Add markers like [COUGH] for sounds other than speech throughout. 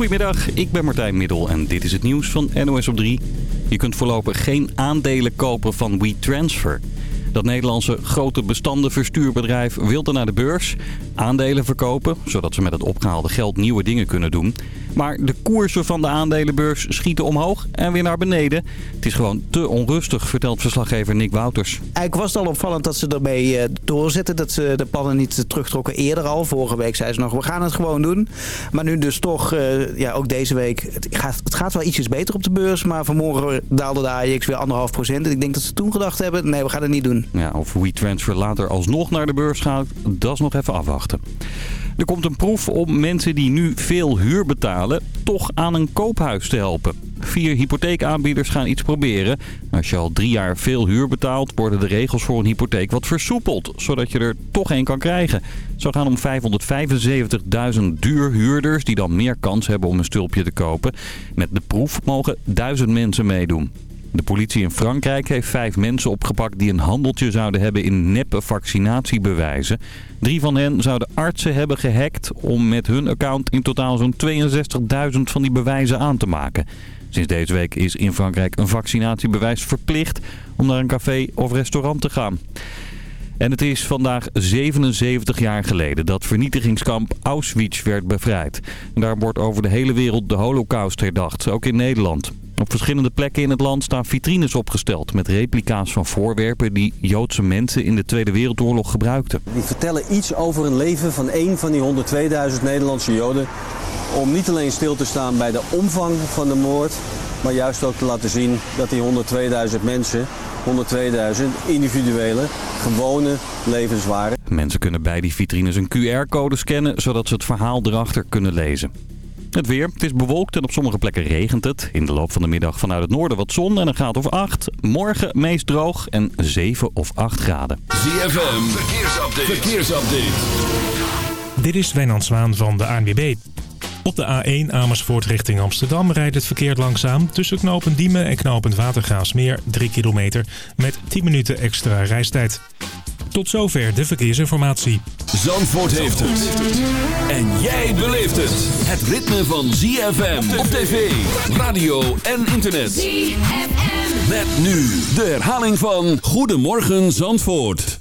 Goedemiddag, ik ben Martijn Middel en dit is het nieuws van NOS op 3. Je kunt voorlopig geen aandelen kopen van WeTransfer. Dat Nederlandse grote bestandenverstuurbedrijf wilde naar de beurs aandelen verkopen... zodat ze met het opgehaalde geld nieuwe dingen kunnen doen. Maar de koersen van de aandelenbeurs schieten omhoog en weer naar beneden. Het is gewoon te onrustig, vertelt verslaggever Nick Wouters. Eigenlijk was het al opvallend dat ze ermee uh, doorzetten. Dat ze de plannen niet terugtrokken eerder al. Vorige week zei ze nog, we gaan het gewoon doen. Maar nu dus toch, uh, ja, ook deze week. Het gaat, het gaat wel ietsjes beter op de beurs. Maar vanmorgen daalde de AX weer anderhalf procent. En ik denk dat ze toen gedacht hebben, nee, we gaan het niet doen. Ja, of WeTransfer later alsnog naar de beurs gaat, dat is nog even afwachten. Er komt een proef om mensen die nu veel huur betalen toch aan een koophuis te helpen. Vier hypotheekaanbieders gaan iets proberen. Als je al drie jaar veel huur betaalt, worden de regels voor een hypotheek wat versoepeld. Zodat je er toch één kan krijgen. Zo gaan om 575.000 duurhuurders die dan meer kans hebben om een stulpje te kopen. Met de proef mogen duizend mensen meedoen. De politie in Frankrijk heeft vijf mensen opgepakt die een handeltje zouden hebben in neppe vaccinatiebewijzen. Drie van hen zouden artsen hebben gehackt om met hun account in totaal zo'n 62.000 van die bewijzen aan te maken. Sinds deze week is in Frankrijk een vaccinatiebewijs verplicht om naar een café of restaurant te gaan. En het is vandaag 77 jaar geleden dat vernietigingskamp Auschwitz werd bevrijd. Daar wordt over de hele wereld de holocaust herdacht, ook in Nederland. Op verschillende plekken in het land staan vitrines opgesteld met replica's van voorwerpen die Joodse mensen in de Tweede Wereldoorlog gebruikten. Die vertellen iets over een leven van één van die 102.000 Nederlandse Joden. Om niet alleen stil te staan bij de omvang van de moord, maar juist ook te laten zien dat die 102.000 mensen, 102.000 individuele, gewone levens waren. Mensen kunnen bij die vitrines een QR-code scannen, zodat ze het verhaal erachter kunnen lezen. Het weer. Het is bewolkt en op sommige plekken regent het. In de loop van de middag vanuit het noorden wat zon en een graad of 8. Morgen meest droog en 7 of 8 graden. ZFM. Verkeersupdate. Verkeersupdate. Dit is Wijnand Zwaan van de ANWB. Op de A1 Amersfoort richting Amsterdam rijdt het verkeer langzaam. Tussen knooppunt Diemen en knooppunt Watergraafsmeer 3 kilometer met 10 minuten extra reistijd. Tot zover de verkeersinformatie. Zandvoort heeft het. En jij beleeft het. Het ritme van ZFM op tv, radio en internet. ZFM. Met nu de herhaling van Goedemorgen Zandvoort.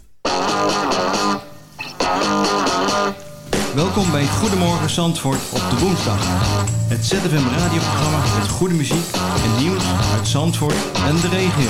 Welkom bij Goedemorgen Zandvoort op de woensdag. Het ZFM radioprogramma met goede muziek en nieuws uit Zandvoort en de regio.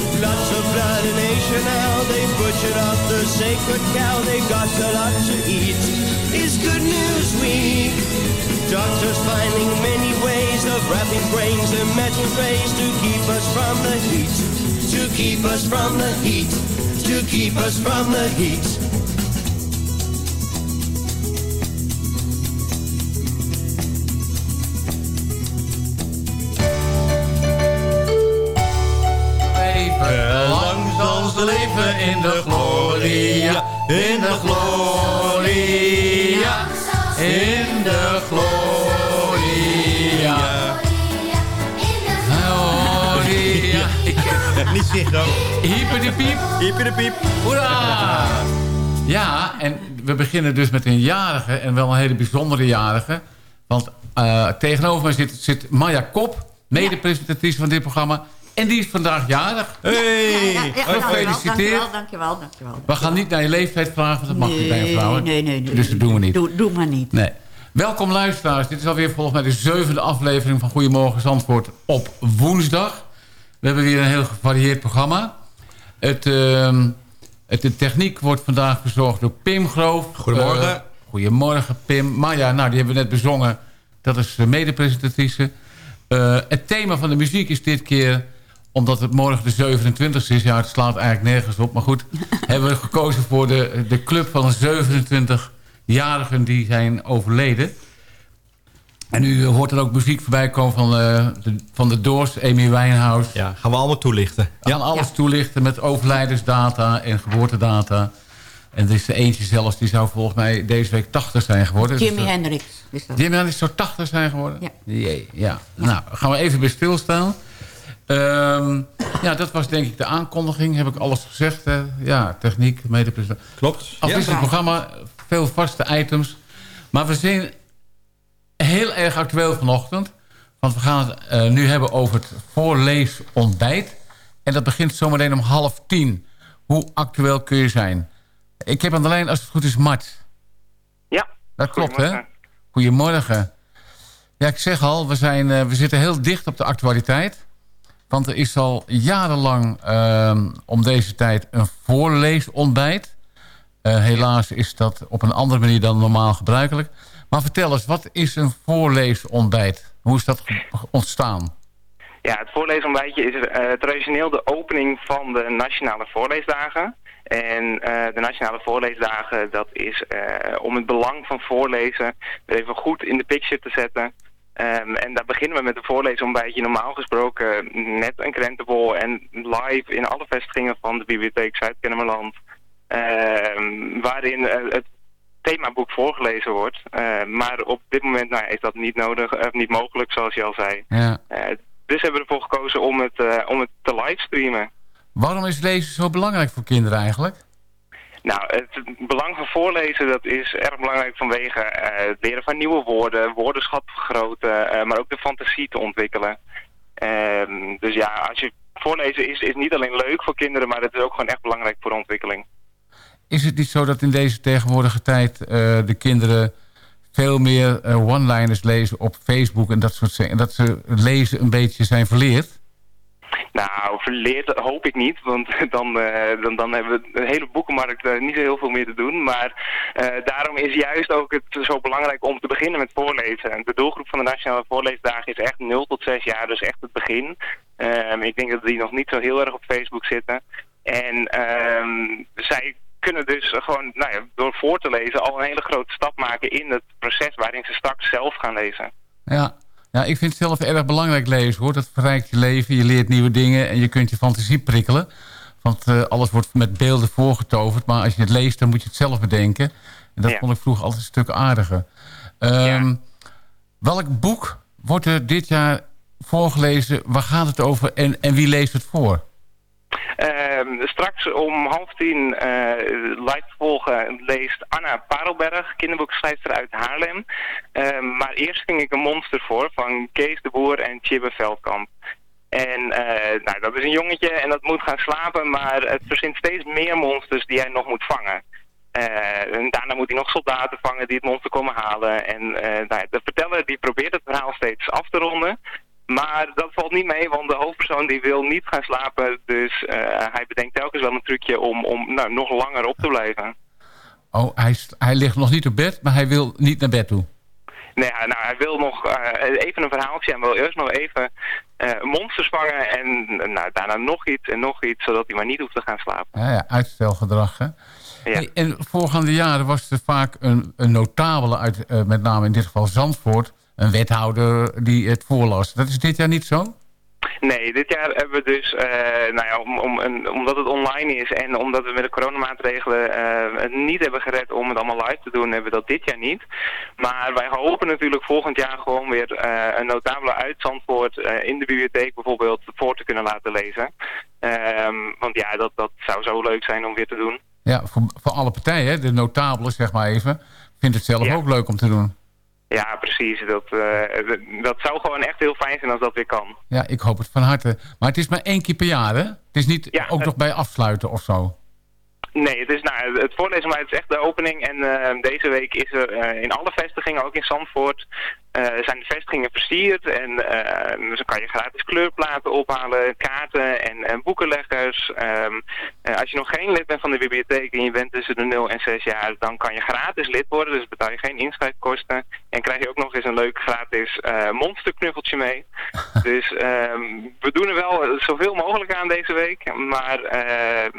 Lots of blood in Asia now. They butchered up the sacred cow. They've got a lot to eat. It's Good News Week. Doctors finding many ways of wrapping brains in metal trays to keep us from the heat. To keep us from the heat. To keep us from the heat. In de gloria. In de gloria. Gloria. [LAUGHS] Niet Ziggo. Hyper de piep. Hyper de piep. Hoera! Ja, en we beginnen dus met een jarige en wel een hele bijzondere jarige. Want eh, tegenover mij zit, zit Maya Kop, mede-presentatrice van dit programma. En die is vandaag jarig. Hey. Ja, ja, Gefeliciteerd. Dankjewel, dankjewel, dankjewel. We gaan niet naar je leeftijd vragen, want dat mag niet bij een vrouw. Nee, nee, nee. Dus dat doen we niet. Doe, doe maar niet. Nee. Welkom luisteraars. Dit is alweer volgens mij de zevende aflevering van Goedemorgen Zandvoort op woensdag. We hebben weer een heel gevarieerd programma. Het, ehm, het, de techniek wordt vandaag verzorgd door Pim Groof. Goedemorgen. Eh, goedemorgen Pim. Maya, nou die hebben we net bezongen. Dat is de mede-presentatrice. Eh, het thema van de muziek is dit keer omdat het morgen de 27 is. Ja, het slaat eigenlijk nergens op. Maar goed, [LAUGHS] hebben we gekozen voor de, de club van 27-jarigen die zijn overleden. En u hoort er ook muziek voorbij komen van, eh, de, van de Doors, Amy Winehouse. Ja, gaan we allemaal toelichten. Gaan alles toelichten met overlijdensdata en geboortedata. En er is er eentje zelfs, die zou volgens mij deze week 80 zijn geworden. Jimi Dus, eh, Hendrix. Jimi Hendrix zou 80 zijn geworden? Ja. Jee, ja. Nou, gaan we even bij stilstaan. Ehm, ja, dat was denk ik de aankondiging. Heb ik alles gezegd? hè? Ja, techniek, medepresentatie. Klopt. Afwisselend programma, veel vaste items. Maar we zijn heel erg actueel vanochtend. Want we gaan het eh, nu hebben over het voorleesontbijt. En dat begint zometeen om half tien. Hoe actueel kun je zijn? Ik heb aan de lijn, als het goed is, Mart. Ja. Dat klopt, hè? Goedemorgen. Goedemorgen. Ja, ik zeg al, we, zijn, eh, we zitten heel dicht op de actualiteit. Want er is al jarenlang ehm, om deze tijd een voorleesontbijt. Eh, helaas is dat op een andere manier dan normaal gebruikelijk. Maar vertel eens, wat is een voorleesontbijt? Hoe is dat ontstaan? Ja, het voorleesontbijtje is eh, traditioneel de opening van de Nationale Voorleesdagen. En eh, de Nationale Voorleesdagen, dat is om het belang van voorlezen even goed in de picture te zetten. Ehm, en daar beginnen we met een voorleesontbijtje normaal gesproken net een krentenbol en live in alle vestigingen van de Bibliotheek Zuid-Kennemerland. Ehm, waarin eh, het themaboek voorgelezen wordt. Eh, maar op dit moment nou, is dat niet nodig, of niet mogelijk, zoals je al zei. Ja. Eh, dus hebben we ervoor gekozen om het, eh, om het te livestreamen. Waarom is lezen zo belangrijk voor kinderen eigenlijk? Nou, het belang van voorlezen dat is erg belangrijk vanwege eh, het leren van nieuwe woorden, woordenschat vergroten, eh, maar ook de fantasie te ontwikkelen. Ehm, dus ja, als je voorlezen is, is niet alleen leuk voor kinderen, maar het is ook gewoon echt belangrijk voor ontwikkeling. Is het niet zo dat in deze tegenwoordige tijd eh, de kinderen veel meer one-liners lezen op Facebook en dat soort dingen. En dat ze lezen een beetje zijn verleerd? Nou, verleerd hoop ik niet, want [LAUGHS] dan, eh, dan, dan hebben we de hele boekenmarkt eh, niet zo heel veel meer te doen. Maar eh, daarom is juist ook het zo belangrijk om te beginnen met voorlezen. De doelgroep van de Nationale Voorleesdagen is echt 0 tot 6 jaar, dus echt het begin. Ehm, ik denk dat die nog niet zo heel erg op Facebook zitten. En ehm, zij kunnen dus gewoon, nou ja, door voor te lezen, al een hele grote stap maken in het proces waarin ze straks zelf gaan lezen. Ja. Ja, ik vind het zelf erg belangrijk lezen hoor. Dat verrijkt je leven, je leert nieuwe dingen en je kunt je fantasie prikkelen. Want eh, alles wordt met beelden voorgetoverd. Maar als je het leest, dan moet je het zelf bedenken. En dat Ja. vond ik vroeger altijd een stuk aardiger. Ehm, Welk boek wordt er dit jaar voorgelezen? Waar gaat het over en, en wie leest het voor? Ehm, straks om half tien eh, live te volgen leest Anna Parelberg, kinderboekschrijfster uit Haarlem. Ehm, maar eerst ging ik een monster voor van Kees de Boer en Chibbe Veldkamp. En eh, nou, dat is een jongetje en dat moet gaan slapen, maar het verzint steeds meer monsters die hij nog moet vangen. Eh, en daarna moet hij nog soldaten vangen die het monster komen halen. En nou, de verteller die probeert het verhaal steeds af te ronden. Maar dat valt niet mee, want de hoofdpersoon die wil niet gaan slapen. Dus eh, hij bedenkt telkens wel een trucje om, om nou, nog langer op te blijven. Oh, hij, hij ligt nog niet op bed, maar hij wil niet naar bed toe. Nee, nou, hij wil nog eh, even een verhaaltje. Hij wil eerst nog even eh, monsters vangen en nou, daarna nog iets en nog iets, zodat hij maar niet hoeft te gaan slapen. Ja, ja uitstelgedrag, hè? Ja. Hey, en voorgaande jaren was er vaak een, een notabele uit, met name in dit geval Zandvoort... een wethouder die het voorlas. Dat is dit jaar niet zo? Nee, dit jaar hebben we dus, eh, nou ja, om, om, een, omdat het online is en omdat we met de coronamaatregelen eh, het niet hebben gered om het allemaal live te doen, hebben we dat dit jaar niet. Maar wij hopen natuurlijk volgend jaar gewoon weer eh, een notabele uit Zandvoort in de bibliotheek bijvoorbeeld voor te kunnen laten lezen. Ehm, want ja, dat, dat zou zo leuk zijn om weer te doen. Ja, voor, voor alle partijen, de notabelen zeg maar even, vindt het zelf ook leuk om te doen. Ja, precies. Dat, uh, dat zou gewoon echt heel fijn zijn als dat weer kan. Ja, ik hoop het van harte. Maar het is maar één keer per jaar, hè? Het is niet Ja, ook het- nog bij afsluiten of zo. Nee, het is nou, het voorlezen, maar het is echt de opening. En eh, deze week is er eh, in alle vestigingen, ook in Zandvoort, eh, zijn de vestigingen versierd. En eh, dan kan je gratis kleurplaten ophalen, kaarten en, en boekenleggers. Ehm, eh, als je nog geen lid bent van de bibliotheek en je bent tussen de 0 en 6 jaar, dan kan je gratis lid worden. Dus betaal je geen inschrijfkosten. En krijg je ook nog eens een leuk gratis eh monsterknuffeltje mee. [LAUGHS] dus ehm, we doen er wel zoveel mogelijk aan deze week. Maar eh,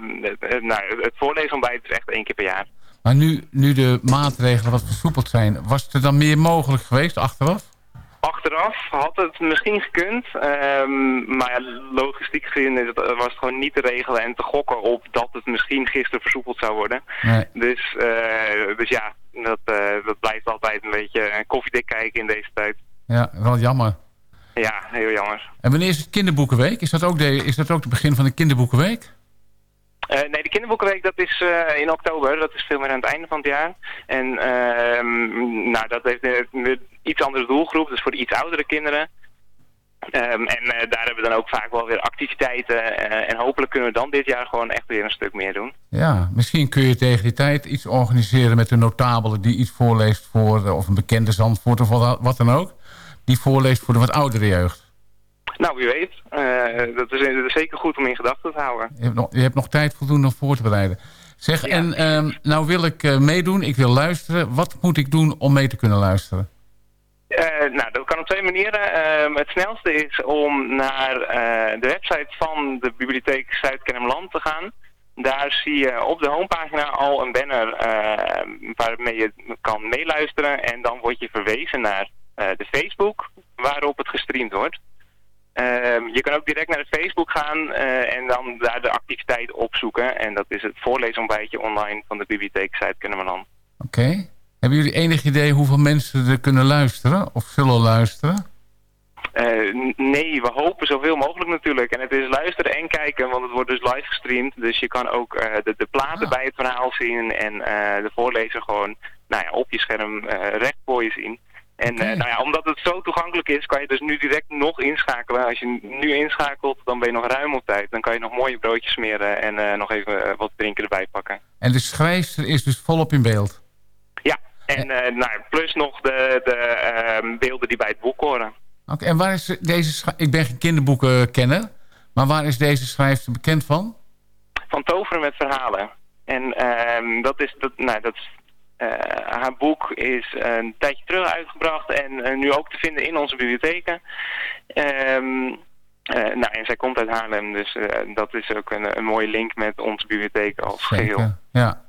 het- nou, het voorleesontbijt is echt één keer per jaar. Maar nu, nu de maatregelen wat versoepeld zijn, was er dan meer mogelijk geweest achteraf? Achteraf had het misschien gekund, ehm, maar ja, logistiek gezien het, was het gewoon niet te regelen en te gokken op dat het misschien gisteren versoepeld zou worden. Nee. Dus, eh, dus ja, dat, eh, dat blijft altijd een beetje koffiedik kijken in deze tijd. Ja, wel jammer. Ja, heel jammer. En wanneer is het kinderboekenweek? Is dat ook de, is dat ook het begin van de kinderboekenweek? Eh, nee, de kinderboekenweek dat is eh, in oktober. Dat is veel meer aan het einde van het jaar. En ehm, nou, dat heeft een een iets andere doelgroep. Dus voor de iets oudere kinderen. Ehm, en eh, daar hebben we dan ook vaak wel weer activiteiten. eh, en hopelijk kunnen we dan dit jaar gewoon echt weer een stuk meer doen. Ja, misschien kun je tegen die tijd iets organiseren met een notabele die iets voorleest voor, eh, of een bekende Zandvoort of wat dan ook. Die voorleest voor de wat oudere jeugd. Nou, wie weet. Eh, dat, is, dat is zeker goed om in gedachten te houden. Je hebt nog, je hebt nog tijd voldoende om voor te bereiden. Zeg, en ehm, nou wil ik eh, meedoen, ik wil luisteren. Wat moet ik doen om mee te kunnen luisteren? Eh, nou, dat kan op twee manieren. Ehm, het snelste is om naar de website van de Bibliotheek Zuid-Kennemerland te gaan. Daar zie je op de homepagina al een banner eh, waarmee je kan meeluisteren. En dan word je verwezen naar de Facebook waarop het gestreamd wordt. Ehm, je kan ook direct naar de Facebook gaan eh, en dan daar de activiteit opzoeken. En dat is het voorleesontbijtje online van de Bibliotheek Zuid-Kennemerland. Oké. Hebben jullie enig idee hoeveel mensen er kunnen luisteren of zullen luisteren? Eh, nee, we hopen zoveel mogelijk natuurlijk. En het is luisteren en kijken, want het wordt dus live gestreamd. Dus je kan ook eh, de, de platen bij het verhaal zien en de voorlezer gewoon nou ja, op je scherm recht voor je zien. En eh, nou ja, omdat het zo toegankelijk is, kan je dus nu direct nog inschakelen. Als je nu inschakelt, dan ben je nog ruim op tijd. Dan kan je nog mooie broodjes smeren en eh, nog even eh, wat drinken erbij pakken. En de schrijfster is dus volop in beeld. Ja, en nou, plus nog de, de ehm, beelden die bij het boek horen. Oké, en waar is deze Ik ben geen kinderboekenkenner, maar waar is deze schrijfster bekend van? van toveren met verhalen. En ehm, dat is, dat, nou, dat is, haar boek is een tijdje terug uitgebracht en eh, nu ook te vinden in onze bibliotheken. Ehm, eh, nou, en zij komt uit Haarlem, dus eh, dat is ook een, een mooie link met onze bibliotheek als geheel. Ja.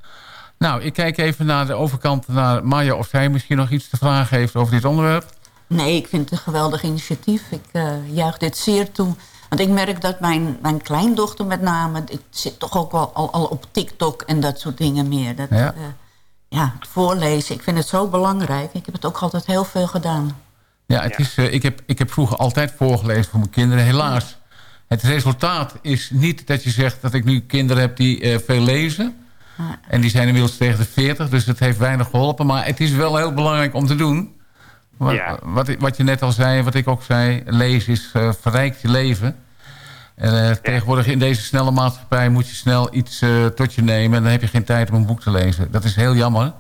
Nou, ik kijk even naar de overkant, naar Maya of zij misschien nog iets te vragen heeft over dit onderwerp. Nee, ik vind het een geweldig initiatief. Ik eh, juich dit zeer toe. Want ik merk dat mijn, mijn kleindochter met name... ik zit toch ook wel al, al op TikTok en dat soort dingen meer. Dat, Ja. Ja. het voorlezen. Ik vind het zo belangrijk. Ik heb het ook altijd heel veel gedaan. Ja, het Is, eh, ik, heb, ik heb vroeger altijd voorgelezen voor mijn kinderen. Helaas, het resultaat is niet dat je zegt dat ik nu kinderen heb die eh, veel lezen. En die zijn inmiddels tegen de 40, dus het heeft weinig geholpen. Maar het is wel heel belangrijk om te doen. Wat, Ja. wat, wat je net al zei, wat ik ook zei, lezen is eh, verrijkt je leven. En, eh, Tegenwoordig in deze snelle maatschappij moet je snel iets eh, tot je nemen... en dan heb je geen tijd om een boek te lezen. Dat is heel jammer.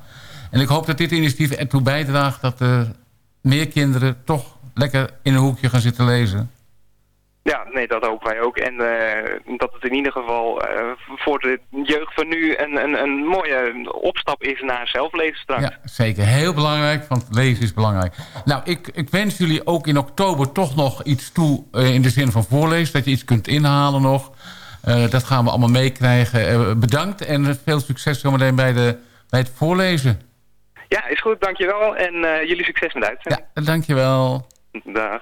En ik hoop dat dit initiatief ertoe bijdraagt... dat er meer kinderen toch lekker in een hoekje gaan zitten lezen. Ja, nee, dat hopen wij ook. En eh, dat het in ieder geval eh, voor de jeugd van nu een, een, een mooie opstap is naar zelflezen straks. Ja, zeker. Heel belangrijk, want lezen is belangrijk. Nou, ik, ik wens jullie ook in oktober toch nog iets toe... eh, in de zin van voorlezen, dat je iets kunt inhalen nog. Dat gaan we allemaal meekrijgen. Bedankt en veel succes zometeen bij, de, bij het voorlezen. Ja, is goed, dankjewel. En jullie succes met uitzending. Dankjewel. Dag.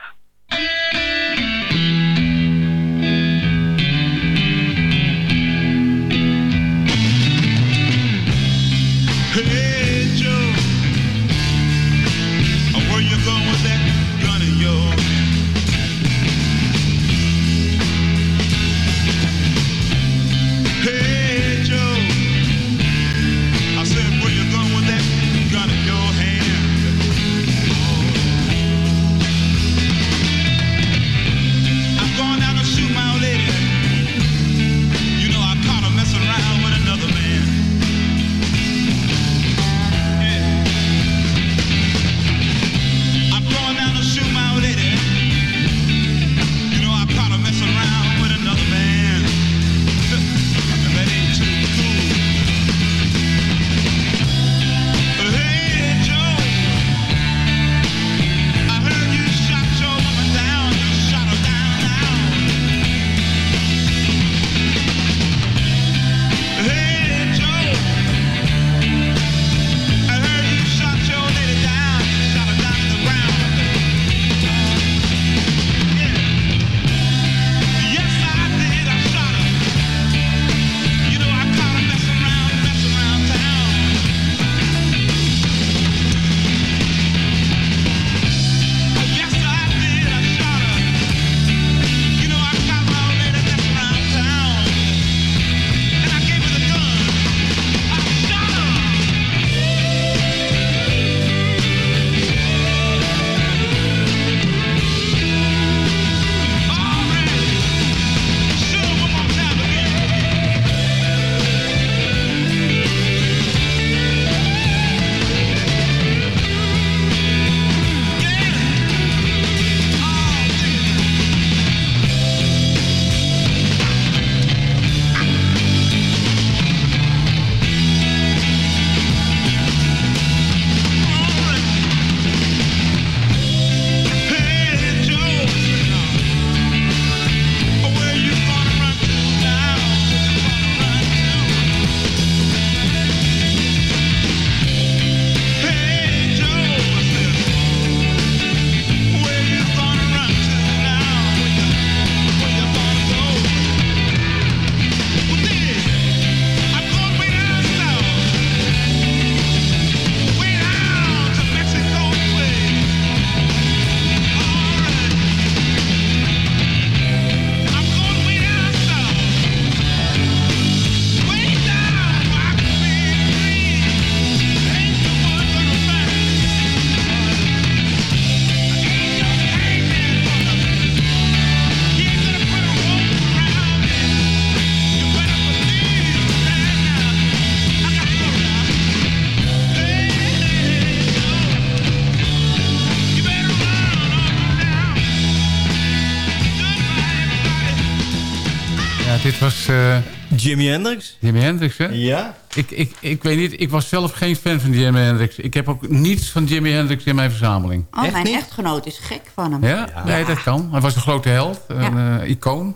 Jimi Hendrix? Jimi Hendrix, hè? Ja. Ik, ik, ik weet niet, ik was zelf geen fan van Jimi Hendrix. Ik heb ook niets van Jimi Hendrix in mijn verzameling. Oh, Echt mijn niet? echtgenoot is gek van hem. Ja? Nee, dat kan. Hij was een grote held, een eh, icoon.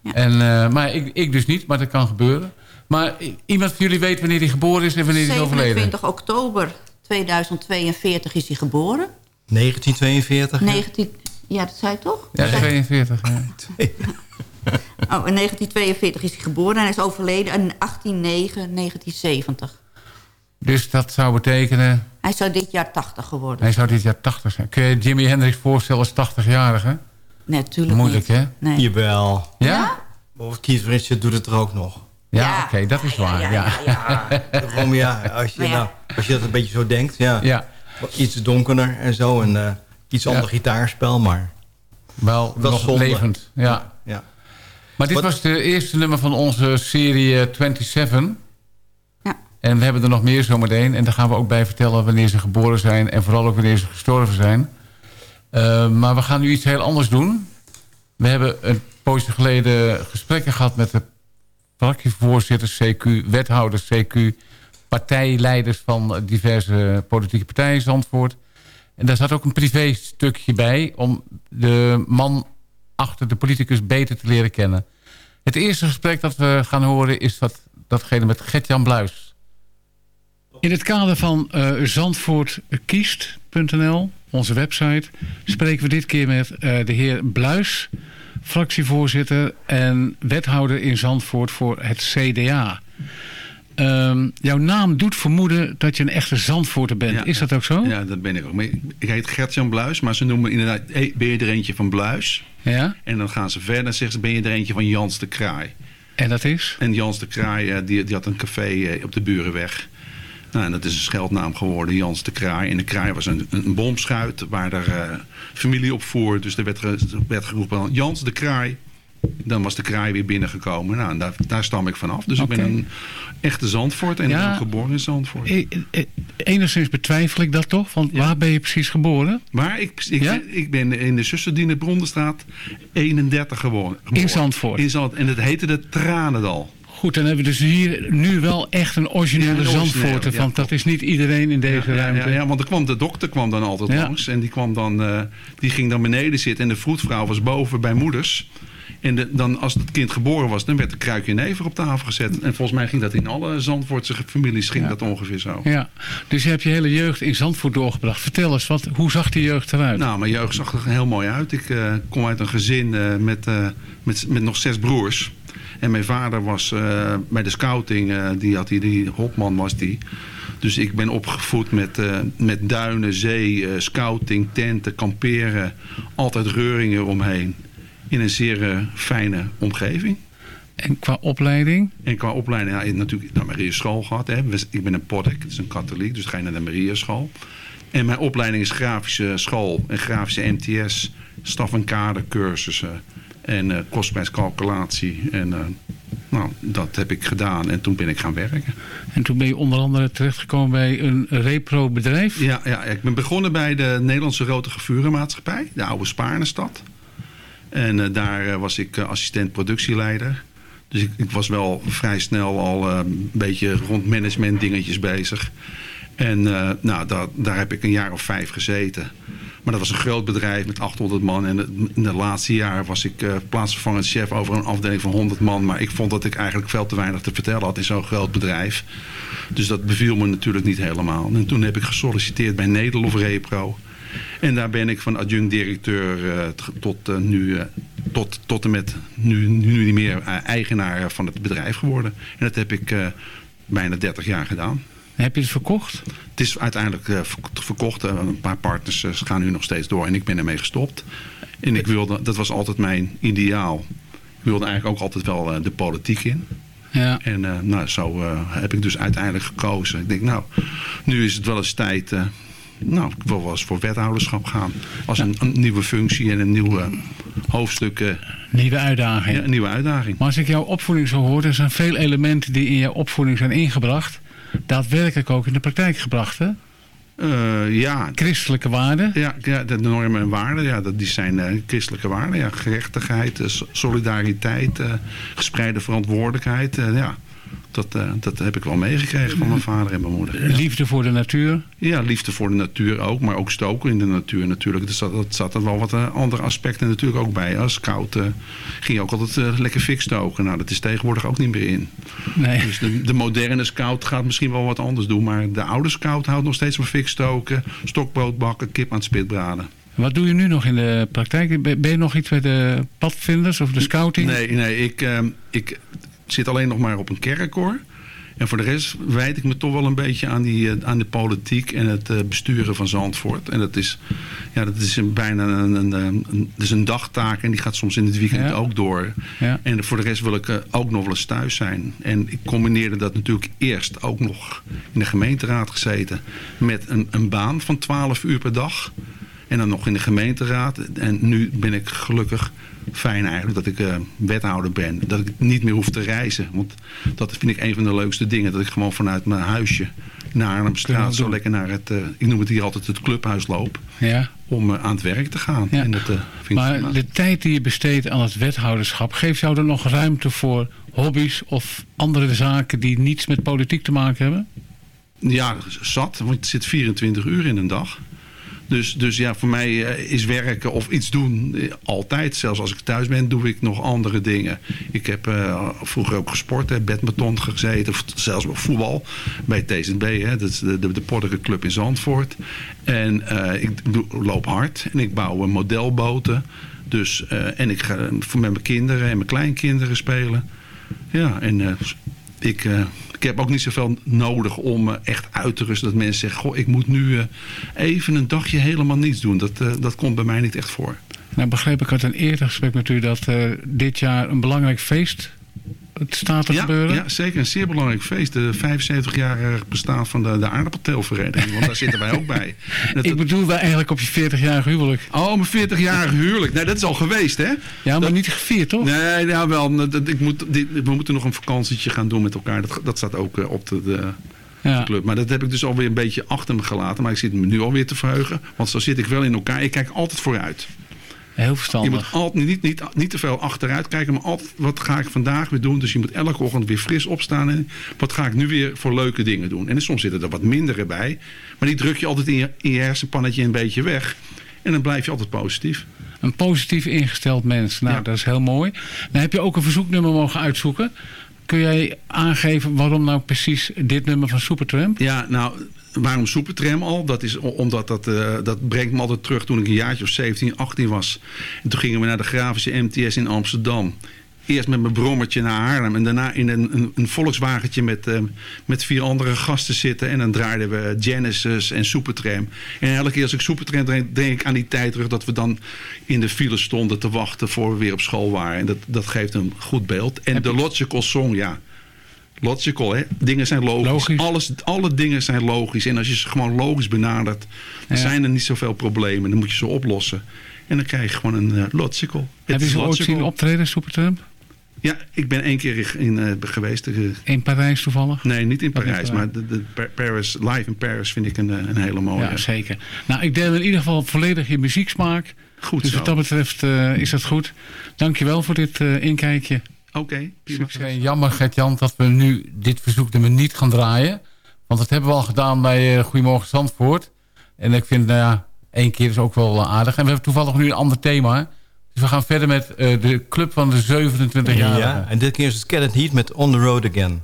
Ja. En, eh, maar ik, ik dus niet, maar dat kan gebeuren. Maar iemand van jullie weet wanneer hij geboren is en wanneer hij is overleden? 27 oktober 2042 is hij geboren. 1942. 19, ja, dat zei je toch? Ja, 42. Ja. [LAUGHS] Oh, in 1942 is hij geboren en hij is overleden in 1809-1970. Dus dat zou betekenen, Hij zou dit jaar 80 geworden. hij zou dit jaar 80 zijn. Kun je Jimi Hendrix voorstellen als 80-jarige? Nee, natuurlijk Moeilijk, niet. hè? Nee. Jawel. Ja? Of Keith Richards doet het er ook nog. Ja, Ja. oké, dat is waar. Ja, ja, Daarom [LAUGHS] ja, als je, ja. nou, als je dat een beetje zo denkt, ja. ja. Iets donkerder en zo. En eh, iets ander gitaarspel, maar wel Wel nog zonde. levend. Ja. Maar dit Wat- was de eerste nummer van onze serie eh, 27. Ja. En we hebben er nog meer zometeen. En daar gaan we ook bij vertellen wanneer ze geboren zijn. En vooral ook wanneer ze gestorven zijn. Eh, maar we gaan nu iets heel anders doen. We hebben een poosje geleden gesprekken gehad met de fractievoorzitters CQ, wethouders CQ, partijleiders van diverse politieke partijen in Zandvoort. En daar zat ook een privé stukje bij om de man achter de politicus beter te leren kennen. Het eerste gesprek dat we gaan horen is dat, datgene met Gert-Jan Bluis. In het kader van eh zandvoortkiest.nl, onze website, spreken we dit keer met eh, de heer Bluis, fractievoorzitter en wethouder in Zandvoort voor het CDA. Ehm, jouw naam doet vermoeden dat je een echte Zandvoorter bent. Ja, Is dat ook zo? Ja, dat ben ik ook. Ik- heet Gert-Jan Bluis, maar ze noemen me inderdaad... "Hey, ben je er eentje van Bluis? Ja? En dan gaan ze verder en zeggen ze... ben je er eentje van Jans de Kraai? En dat is? En Jans de Kraai, eh, die, die had een café eh, op de Burenweg. Nou, en dat is een scheldnaam geworden, Jans de Kraai. En de Kraai was een, een bomschuit waar er eh, familie op voer. Dus er werd, werd geroepen, Jans de Kraai. Dan was de Kraai weer binnengekomen. Nou, daar, daar stam ik vanaf. Dus ik ben een echte Zandvoort en Ja. geboren in Zandvoort. E- e- enigszins betwijfel ik dat toch? Want waar ben je precies geboren? Maar ik, ik, Ja? ik ben in de Zusserdiener Brondenstraat 31 geboren. In Zandvoort? In Zand, en het heette de Tranendal. Goed, dan hebben we dus hier nu wel echt een originele Ja, Zandvoorter. ja, Want dat is niet iedereen in deze Ja, ruimte. ja, want er kwam, de dokter kwam dan altijd langs. En die, kwam dan, eh, die ging dan beneden zitten. En de vroedvrouw was boven bij moeders. En de, dan, als het kind geboren was, dan werd een kruikje never op tafel gezet. En volgens mij ging dat in alle Zandvoortse families ging Ja. dat ongeveer zo. Ja, dus je hebt je hele jeugd in Zandvoort doorgebracht. Vertel eens, wat, hoe zag die jeugd eruit? Nou, mijn jeugd zag er heel mooi uit. Ik eh, kom uit een gezin eh, met, eh, met, met nog zes broers. En mijn vader was bij de scouting, die had hij, die hopman was die. Dus ik ben opgevoed met, met duinen, zee, scouting, tenten, kamperen. Altijd reuringen omheen. In een zeer eh, fijne omgeving. En qua opleiding? En qua opleiding, ja, natuurlijk naar Maria school gehad. Hè. Ik ben een poddek, dat is een katholiek, dus ga je naar de Maria school. En mijn opleiding is grafische school en grafische MTS, staf- en kadercursussen en eh kostprijscalculatie. En eh, nou, dat heb ik gedaan en toen ben ik gaan werken. En toen ben je onder andere terechtgekomen bij een repro-bedrijf. Ja, ja, ik ben begonnen bij de Nederlandse Rode Gevurenmaatschappij, de oude Spaarnestad. En eh, daar eh, was ik eh, assistent productieleider. Dus ik, ik was wel vrij snel al een beetje rond management dingetjes bezig. En nou, daar, daar heb ik een jaar of vijf gezeten. Maar dat was een groot bedrijf met 800 man. En in de laatste jaar was ik eh, plaatsvervangend chef over een afdeling van 100 man. Maar ik vond dat ik eigenlijk veel te weinig te vertellen had in zo'n groot bedrijf. Dus dat beviel me natuurlijk niet helemaal. En toen heb ik gesolliciteerd bij Nederlof Repro. En daar ben ik van adjunct-directeur eh, tot, eh, nu, eh, tot, tot en met nu, nu niet meer eigenaar van het bedrijf geworden. En dat heb ik bijna 30 jaar gedaan. Heb je het verkocht? Het is uiteindelijk verk- verkocht. Een paar partners gaan nu nog steeds door en ik ben ermee gestopt. En ik wilde, dat was altijd mijn ideaal. Ik wilde eigenlijk ook altijd wel de politiek in. Ja. En nou, zo heb ik dus uiteindelijk gekozen. Ik denk, nou, nu is het wel eens tijd. Nou, ik wil wel eens voor wethouderschap gaan. Als een, een nieuwe functie en een nieuw eh, hoofdstuk. eh, Nieuwe uitdaging. ja, een nieuwe uitdaging. Maar als ik jouw opvoeding zo hoor, er zijn veel elementen die in jouw opvoeding zijn ingebracht. Daadwerkelijk ook in de praktijk gebracht, hè? Eh, ja. Christelijke waarden? Ja, ja, de normen en waarden, ja, dat, die zijn eh, christelijke waarden. Ja. Gerechtigheid, so- solidariteit, gespreide verantwoordelijkheid. ja. Dat, eh, dat heb ik wel meegekregen van mijn vader en mijn moeder. Liefde voor de natuur? Ja, liefde voor de natuur ook, maar ook stoken in de natuur natuurlijk. Dus dat, dat zat er wel wat eh, andere aspecten natuurlijk ook bij. Als scout eh, ging je ook altijd eh, lekker fik stoken. Nou, dat is tegenwoordig ook niet meer in. Nee. Dus de, de moderne scout gaat misschien wel wat anders doen. Maar de oude scout houdt nog steeds van fik stoken, stokbrood bakken, kip aan het spit braden. Wat doe je nu nog in de praktijk? Ben je nog iets bij de padvinders of de scouting? Nee, nee ik, eh, ik zit alleen nog maar op een kerkkoor. En voor de rest wijd ik me toch wel een beetje aan, die, eh, aan de politiek en het eh, besturen van Zandvoort. En dat is, ja, dat is een, bijna een, een, dat is een dagtaak en die gaat soms in het weekend Ja. ook door. Ja. En voor de rest wil ik eh, ook nog wel eens thuis zijn. En ik combineerde dat natuurlijk eerst ook nog in de gemeenteraad gezeten met een, een baan van 12 uur per dag. En dan nog in de gemeenteraad. En nu ben ik gelukkig fijn eigenlijk dat ik eh, wethouder ben. Dat ik niet meer hoef te reizen. Want dat vind ik een van de leukste dingen. Dat ik gewoon vanuit mijn huisje naar Arnhemstraat zo lekker naar het, eh, ik noem het hier altijd het clubhuis loop. Ja. Om eh, aan het werk te gaan. En dat, vind Maar de tijd die je besteedt aan het wethouderschap... geeft jou er nog ruimte voor hobby's of andere zaken... die niets met politiek te maken hebben? Ja, zat. Want het zit 24 uur in een dag. Dus, dus ja, voor mij eh, is werken of iets doen eh, altijd. Zelfs als ik thuis ben, doe ik nog andere dingen. Ik heb eh, vroeger ook gesport, hè, badminton gezeten. Of zelfs voetbal bij TZB. Hè, dat is de, de, de Podderenclub in Zandvoort. En ik loop hard. En ik bouw modelboten. Dus, en ik ga met mijn kinderen en mijn kleinkinderen spelen. Ja, en ik heb ook niet zoveel nodig om eh, echt uit te rusten. Dat mensen zeggen, goh, ik moet nu eh, even een dagje helemaal niets doen. Dat, eh, dat komt bij mij niet echt voor. Nou begreep ik uit een eerder gesprek met u... dat dit jaar een belangrijk feest het staat te Ja, gebeuren. ja, zeker. Een zeer belangrijk feest. De 75-jarig bestaan van de, de aardappelteelvereniging. Want daar zitten wij ook bij. Dat, [LAUGHS] Ik bedoel wel eigenlijk op je 40-jarig huwelijk. Oh, mijn 40-jarig huwelijk. Nee, dat is al geweest, hè? Ja, maar niet gevierd, toch? Nee, ja, wel. Dat, ik moet, dit, we moeten nog een vakantietje gaan doen met elkaar. Dat, dat staat ook eh, op de, de, Ja. club. Maar dat heb ik dus alweer een beetje achter me gelaten. Maar ik zit me nu alweer te verheugen. Want zo zit ik wel in elkaar. Ik kijk altijd vooruit. Heel Je verstandig. moet altijd, niet, niet, niet te veel achteruit kijken, maar altijd wat ga ik vandaag weer doen. Dus je moet elke ochtend weer fris opstaan. En wat ga ik nu weer voor leuke dingen doen? En soms zitten er wat mindere bij. Maar die druk je altijd in je, in je hersenpannetje een beetje weg. En dan blijf je altijd positief. Een positief ingesteld mens. Nou, Ja. dat is heel mooi. Dan heb je ook een verzoeknummer mogen uitzoeken. Kun jij aangeven waarom nou precies dit nummer van Supertramp? Ja, nou, waarom Supertram al? Dat is omdat dat, eh, dat brengt me altijd terug toen ik een jaartje of 17, 18 was. En toen gingen we naar de Grafische MTS in Amsterdam. Eerst met mijn brommertje naar Haarlem. En daarna in een, een, een Volkswagentje met, eh, met vier andere gasten zitten. En dan draaiden we Genesis en Supertram. En elke keer als ik Supertram denk, denk ik aan die tijd terug... dat we dan in de file stonden te wachten voor we weer op school waren. En dat, dat geeft een goed beeld. En de Logical Song, ja... Logical, hè? Dingen zijn logisch. Logisch. Alles, alle dingen zijn logisch. En als je ze gewoon logisch benadert, dan Ja. zijn er niet zoveel problemen. Dan moet je ze oplossen. En dan krijg je gewoon een eh, logical. Heb je ze ooit zien optreden, Supertramp? Ja, ik ben één keer in, eh, geweest. eh, In Parijs toevallig? nee, niet in niet Parijs. Maar de, de Pa- Paris, live in Paris vind ik een, een hele mooie. Ja, zeker. Nou, ik deel in ieder geval volledig je muzieksmaak. Goed dus zo. wat dat betreft is dat goed. Dankjewel voor dit inkijkje. Oké, prima. Succes. Jammer, Gert-Jan, dat we nu dit verzoeknummer niet gaan draaien. Want dat hebben we al gedaan bij eh, Goedemorgen Zandvoort. En ik vind, nou ja, één keer is ook wel eh, aardig. En we hebben toevallig nu een ander thema. Dus we gaan verder met eh, de club van de 27 jaar. Ja, en dit keer is het Kenneth Heat met On The Road Again.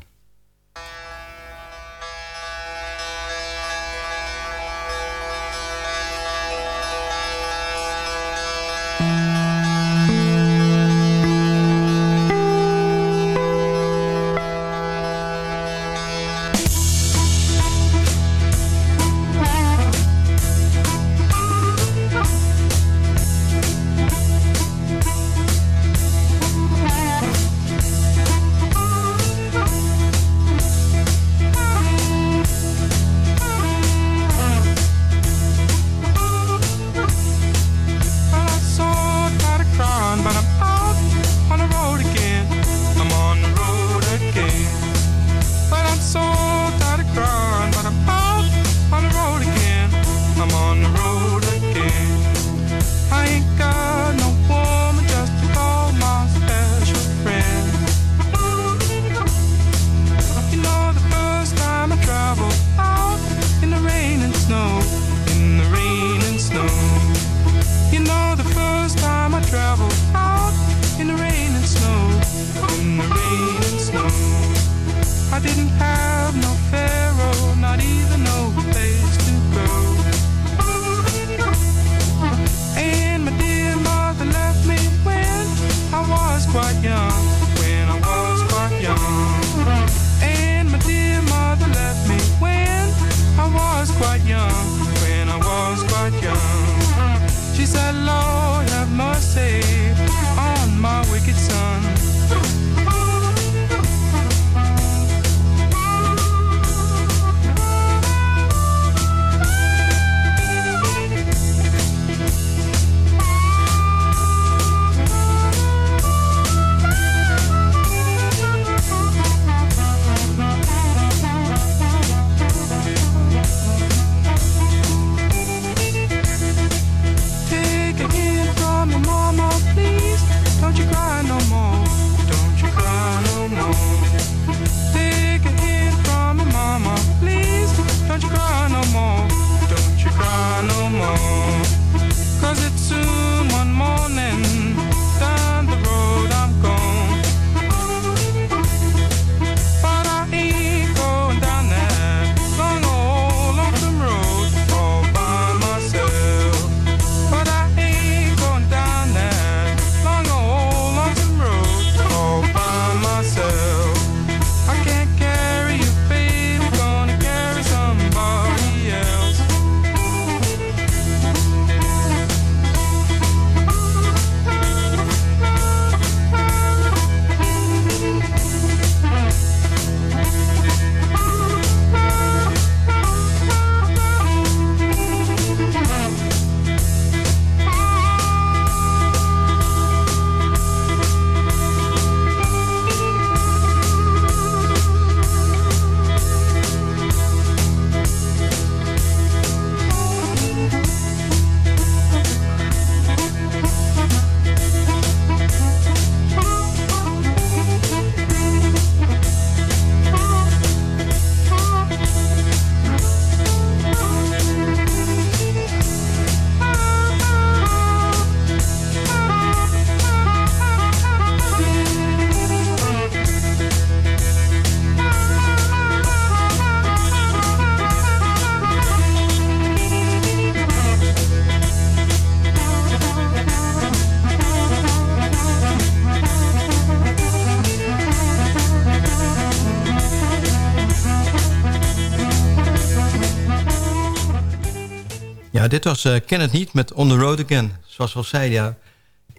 Dit was uh, Ken het niet met On the Road Again. Zoals we al zeiden, ja.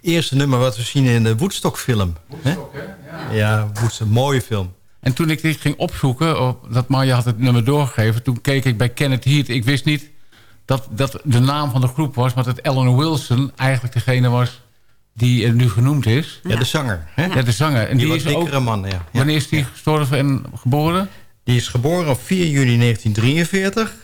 Eerste nummer wat we zien in de Woodstock film. Woodstock, hè? Ja, ja Woodstock, mooie film. En toen ik dit ging opzoeken, op, dat Marja had het nummer doorgegeven... toen keek ik bij Kenneth Heat. Ik wist niet dat dat de naam van de groep was... maar dat Eleanor Wilson eigenlijk degene was die er nu genoemd is. Ja, de zanger. Hè? Ja, de zanger. En die, is dikkere ook, man, ja. Wanneer is die gestorven en geboren? Die is geboren op 4 juli 1943.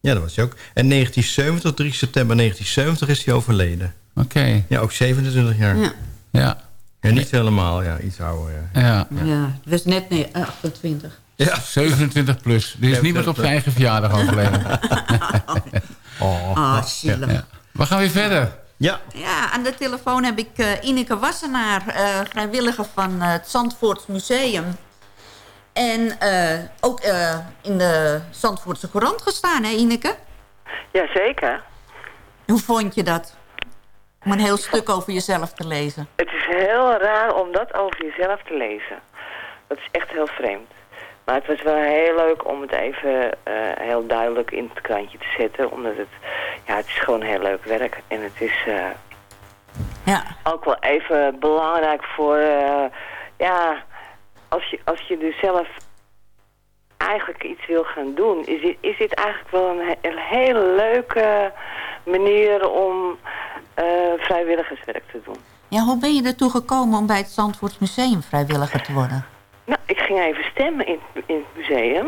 Ja, dat was hij ook. En 1970, 3 september 1970 is hij overleden. Oké. Okay. Ja, ook 27 jaar. Ja. Ja. Ja, niet helemaal, ja, iets ouder. Ja. Ja, ja. het was net nee, 28. Ja. 27 plus. Er is niemand op zijn eigen verjaardag overleden. [LAUGHS] oh, ah, zielig. Ja. We gaan weer verder. Ja. Ja, aan de telefoon heb ik uh, Ineke Wassenaar, uh, vrijwilliger van uh, het Zandvoorts Museum. En uh, ook uh, in de Zandvoortse Courant gestaan, hè Ineke? Jazeker. Hoe vond je dat? Om een heel stuk over jezelf te lezen. Het is heel raar om dat over jezelf te lezen. Dat is echt heel vreemd. Maar het was wel heel leuk om het even uh, heel duidelijk in het krantje te zetten. Omdat het, ja, het is gewoon heel leuk werk. En het is ja. ook wel even belangrijk voor, ja als je, als je dus zelf eigenlijk iets wil gaan doen... is dit, is dit eigenlijk wel een, een hele leuke manier om uh, vrijwilligerswerk te doen. Ja, hoe ben je ertoe gekomen om bij het Zandvoorts Museum vrijwilliger te worden? Nou, ik ging even stemmen in, in het museum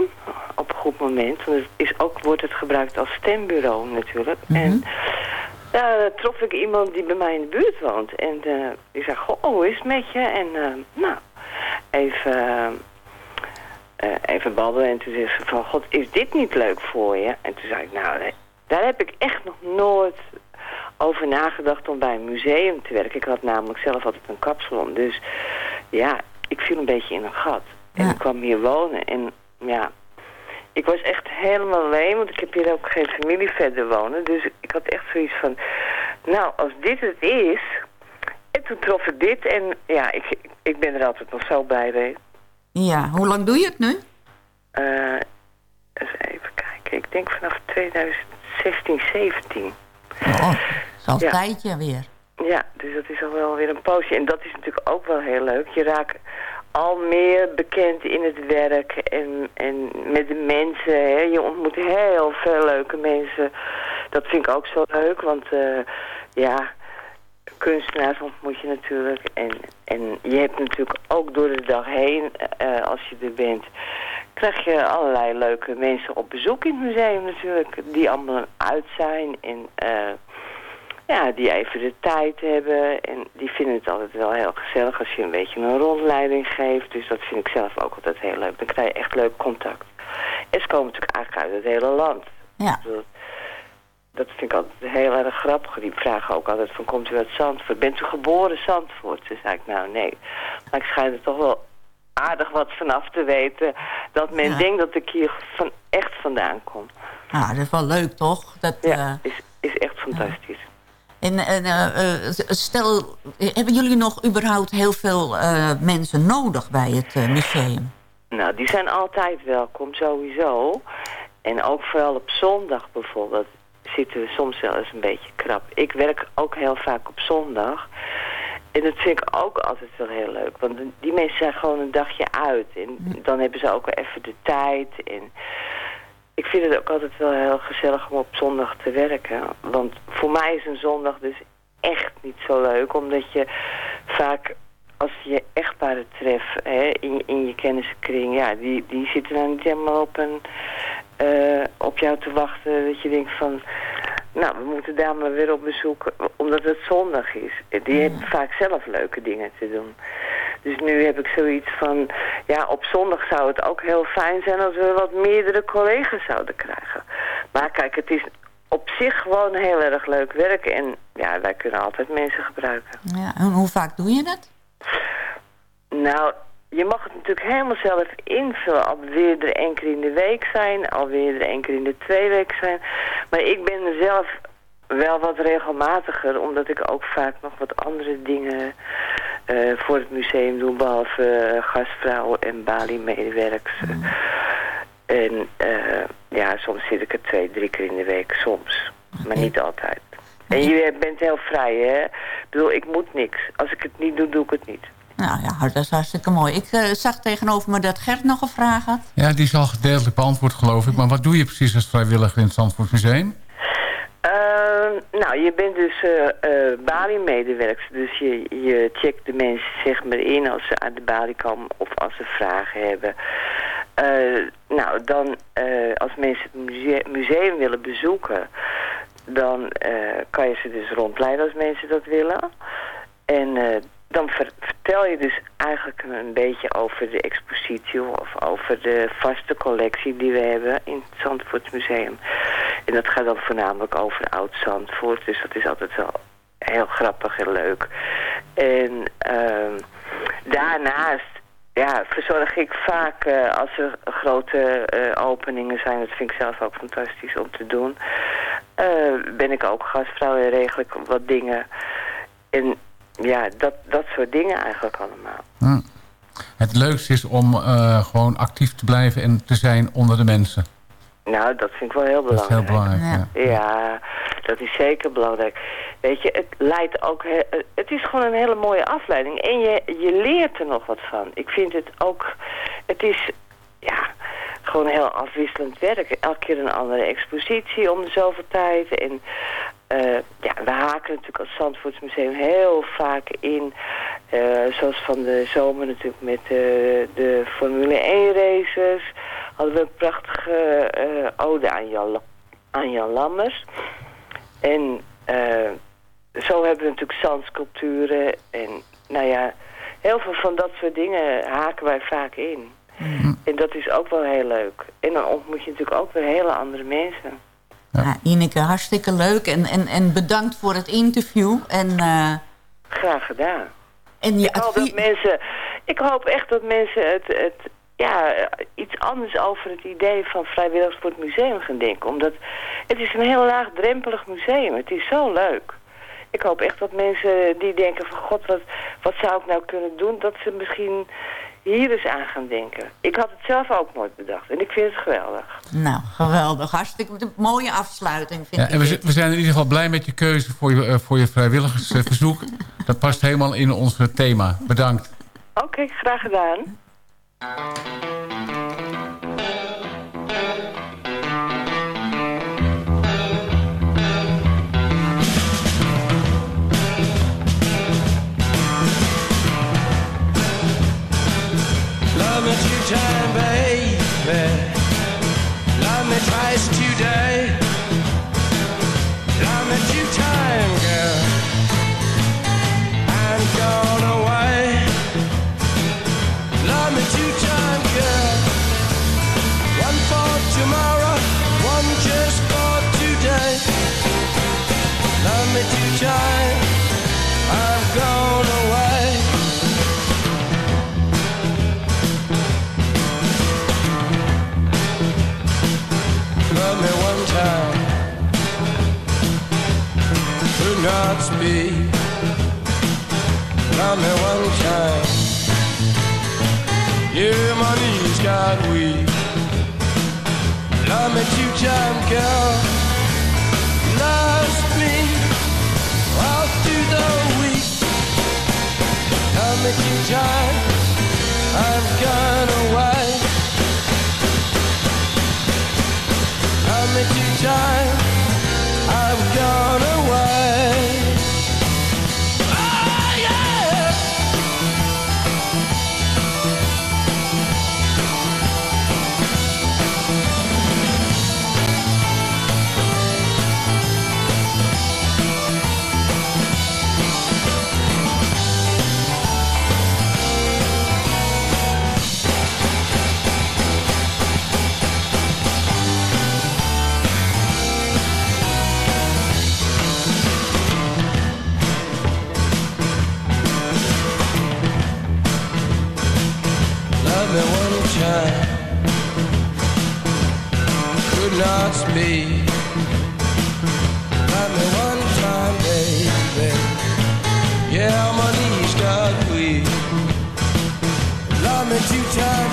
op een goed moment. Want het is ook, wordt het gebruikt als stembureau natuurlijk. Mm -hmm. En daar trof ik iemand die bij mij in de buurt woont. En uh, die zei, goh, hoe is het met je? En uh, nou, even, uh, even babbelen. En toen zei ze van, god, is dit niet leuk voor je? En toen zei ik, nou, daar heb ik echt nog nooit over nagedacht om bij een museum te werken. Ik had namelijk zelf altijd een kapsalon. Dus ja, ik viel een beetje in een gat. En ik kwam hier wonen. En ja, ik was echt helemaal alleen, want ik heb hier ook geen familie verder wonen. Dus ik had echt zoiets van, nou, als dit het is... En toen trof ik dit en ja, ik, ik ben er altijd nog zo bij mee. Ja, hoe lang doe je het nu? Eh, eens even kijken, ik denk vanaf 2016, 17. Oh, een Ja. tijdje weer. Ja, dus dat is al wel weer een poosje. En dat is natuurlijk ook wel heel leuk. Je raakt al meer bekend in het werk en, en met de mensen. Hè. Je ontmoet heel veel leuke mensen. Dat vind ik ook zo leuk, want eh, ja, kunstenaars ontmoet je natuurlijk. En, en je hebt natuurlijk ook door de dag heen, eh, als je er bent, krijg je allerlei leuke mensen op bezoek in het museum natuurlijk. Die allemaal uit zijn en... eh, ja, die even de tijd hebben. En die vinden het altijd wel heel gezellig als je een beetje een rondleiding geeft. Dus dat vind ik zelf ook altijd heel leuk. Dan krijg je echt leuk contact. En ze komen natuurlijk eigenlijk uit het hele land. Ja. Dat, vind ik altijd heel erg grappig. Die vragen ook altijd van, komt u uit Zandvoort? Bent u geboren Zandvoort? Toen zei ik, nou nee. Maar ik schijn er toch wel aardig wat vanaf te weten. Dat men Ja. denkt dat ik hier van, echt vandaan kom. Nou, dat is wel leuk, toch? Dat, ja, is, is echt fantastisch. En, en eh, eh, stel, hebben jullie nog überhaupt heel veel eh, mensen nodig bij het eh, museum? Nou, die zijn altijd welkom, sowieso. En ook vooral op zondag bijvoorbeeld zitten we soms wel eens een beetje krap. Ik werk ook heel vaak op zondag. En dat vind ik ook altijd wel heel leuk. Want die mensen zijn gewoon een dagje uit. En dan hebben ze ook wel even de tijd. En ik vind het ook altijd wel heel gezellig om op zondag te werken. Want voor mij is een zondag dus echt niet zo leuk. Omdat je vaak, als je echtparen treft hè, in, in je kennissenkring... Ja, die, die zitten dan niet helemaal op, een, eh, op jou te wachten. Dat je denkt van... Nou, we moeten daar maar weer op bezoek, omdat het zondag is. Die hebben vaak zelf leuke dingen te doen. Dus nu heb ik zoiets van, ja, op zondag zou het ook heel fijn zijn als we wat meerdere collega's zouden krijgen. Maar kijk, het is op zich gewoon heel erg leuk werk en ja, wij kunnen altijd mensen gebruiken. Ja, en hoe vaak doe je dat? Nou, je mag het natuurlijk helemaal zelf invullen. Alweer er één keer in de week zijn, alweer er één keer in de twee weken zijn. Maar ik ben zelf wel wat regelmatiger, omdat ik ook vaak nog wat andere dingen eh, voor het museum doe, behalve eh, gastvrouw en Bali-medewerkers. En eh, ja, soms zit ik er twee, drie keer in de week, soms. Maar niet altijd. En je bent heel vrij, hè? Ik bedoel, ik moet niks. Als ik het niet doe, doe ik het niet. Nou ja, dat is hartstikke mooi. Ik eh, zag tegenover me dat Gert nog een vraag had. Ja, die is al gedeeltelijk beantwoord, geloof ik. Maar wat doe je precies als vrijwilliger in het Zandvoort Museum? Ehm, nou, je bent dus eh eh Bali-medewerker. Dus je, je checkt de mensen zeg maar in als ze aan de balie komen of als ze vragen hebben. Eh, nou, dan eh, als mensen het muse- museum willen bezoeken, dan eh, kan je ze dus rondleiden als mensen dat willen. En eh, dan ver- vertel je dus eigenlijk een beetje over de expositie of over de vaste collectie die we hebben in het Zandvoortsmuseum. En dat gaat dan voornamelijk over Oud-Zandvoort, dus dat is altijd wel heel grappig en leuk. En ehm, daarnaast ja, verzorg ik vaak eh, als er grote eh, openingen zijn, dat vind ik zelf ook fantastisch om te doen, eh, ben ik ook gastvrouw en regel ik wat dingen. En ja, dat, dat soort dingen eigenlijk allemaal. Hm. Het leukste is om eh, gewoon actief te blijven en te zijn onder de mensen. Nou, dat vind ik wel heel Dat is belangrijk. heel belangrijk, ja. Ja, dat is zeker belangrijk. Weet je, het leidt ook... he- Het is gewoon een hele mooie afleiding. En je, je leert er nog wat van. Ik vind het ook... Het is, ja, gewoon heel afwisselend werk. Elke keer een andere expositie om de zoveel tijd. En eh, ja, we haken natuurlijk als Zandvoortsmuseum heel vaak in. eh, zoals van de zomer natuurlijk met eh, de Formule 1 races. Hadden we een prachtige ode aan Jan, aan Jan Lammers. En eh, zo hebben we natuurlijk zandsculpturen. En nou ja, heel veel van dat soort dingen haken wij vaak in. En dat is ook wel heel leuk. En dan ontmoet je natuurlijk ook weer hele andere mensen. Ja. Ineke, hartstikke leuk. En, en, en bedankt voor het interview. En, eh, Graag gedaan. en je ik, hoop dat mensen, ik hoop echt dat mensen het, het, ja, iets anders over het idee van vrijwilligers voor het museum gaan denken. Omdat het is een heel laagdrempelig museum. Het is zo leuk. ik hoop echt dat mensen die denken van god, wat, wat zou ik nou kunnen doen? Dat ze misschien hier eens aan gaan denken. Ik had het zelf ook nooit bedacht en ik vind het geweldig. Nou, geweldig. Hartstikke een mooie afsluiting vind Ja, ik en we zijn in ieder geval blij met je keuze voor je, eh, voor je vrijwilligersverzoek. [LAUGHS] Dat past helemaal in ons eh, thema. Bedankt. Oké, graag gedaan. Time, baby. Love me twice today. Knees got weak Love me two time, girl Loves me All through the week Love me two time I'm gone away How many times I've Not speak Love me one time, baby. Yeah, my knees got weak Love me two time,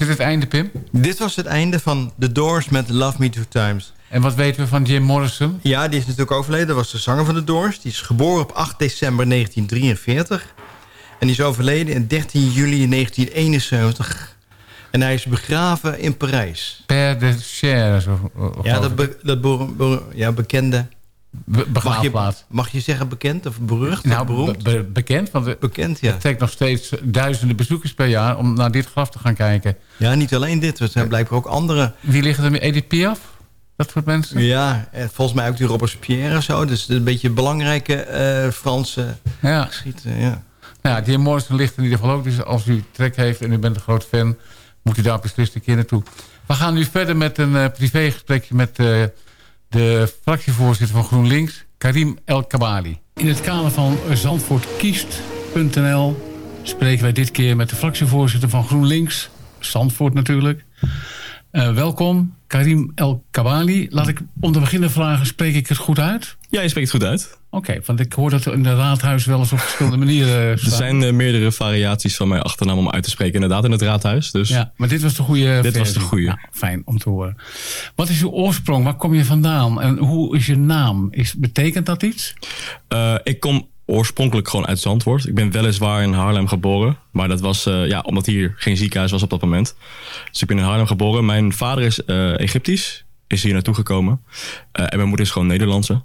dit het einde, Pim? Dit was het einde van The Doors met Love Me Two Times. En wat weten we van Jim Morrison? Ja, die is natuurlijk overleden. Dat was de zanger van The Doors. Die is geboren op 8 december 1943. En die is overleden in 13 juli 1971. En hij is begraven in Parijs. Père de of Ja, dat, be- dat be- be- ja, bekende... Be- mag, je, begraafplaats. mag je zeggen bekend of berucht Nou, of beroemd? be- be- bekend, want het bekend, ja. trekt nog steeds duizenden bezoekers per jaar om naar dit graf te gaan kijken. Ja, niet alleen dit. Er zijn blijkbaar ook andere... Wie liggen er met Edith Piaf? Dat soort mensen? Ja, en volgens mij ook die Robespierre en zo. Dus een beetje belangrijke eh, Franse Ja. geschieden. Ja. Nou ja, Jim Morrison ligt in ieder geval ook. Dus als u trek heeft en u bent een groot fan... moet u daar beslist een keer naartoe. We gaan nu verder met een eh, privégesprekje... met eh, de fractievoorzitter van GroenLinks, Karim El Kabali. In het kader van zandvoortkiest.nl spreken wij dit keer met de fractievoorzitter van GroenLinks, Zandvoort natuurlijk. Eh, welkom, Karim El Kabali. Laat ik om te beginnen vragen, spreek ik het goed uit? Ja, je spreekt het goed uit. Oké, want ik hoor dat in het raadhuis wel eens op verschillende [LAUGHS] manieren Er staan. zijn eh, meerdere variaties van mijn achternaam om uit te spreken, inderdaad, in het raadhuis. Dus Ja, maar dit was de goede Dit was de goede. Nou, fijn om te horen. Wat is uw oorsprong? Waar kom je vandaan? En hoe is je naam? Is, betekent dat iets? Eh, ik kom oorspronkelijk gewoon uit Zandvoort. Ik ben weliswaar in Haarlem geboren. Maar dat was eh, ja, omdat hier geen ziekenhuis was op dat moment. Dus ik ben in Haarlem geboren. Mijn vader is eh, Egyptisch. Is hier naartoe gekomen. Eh, en mijn moeder is gewoon Nederlandse.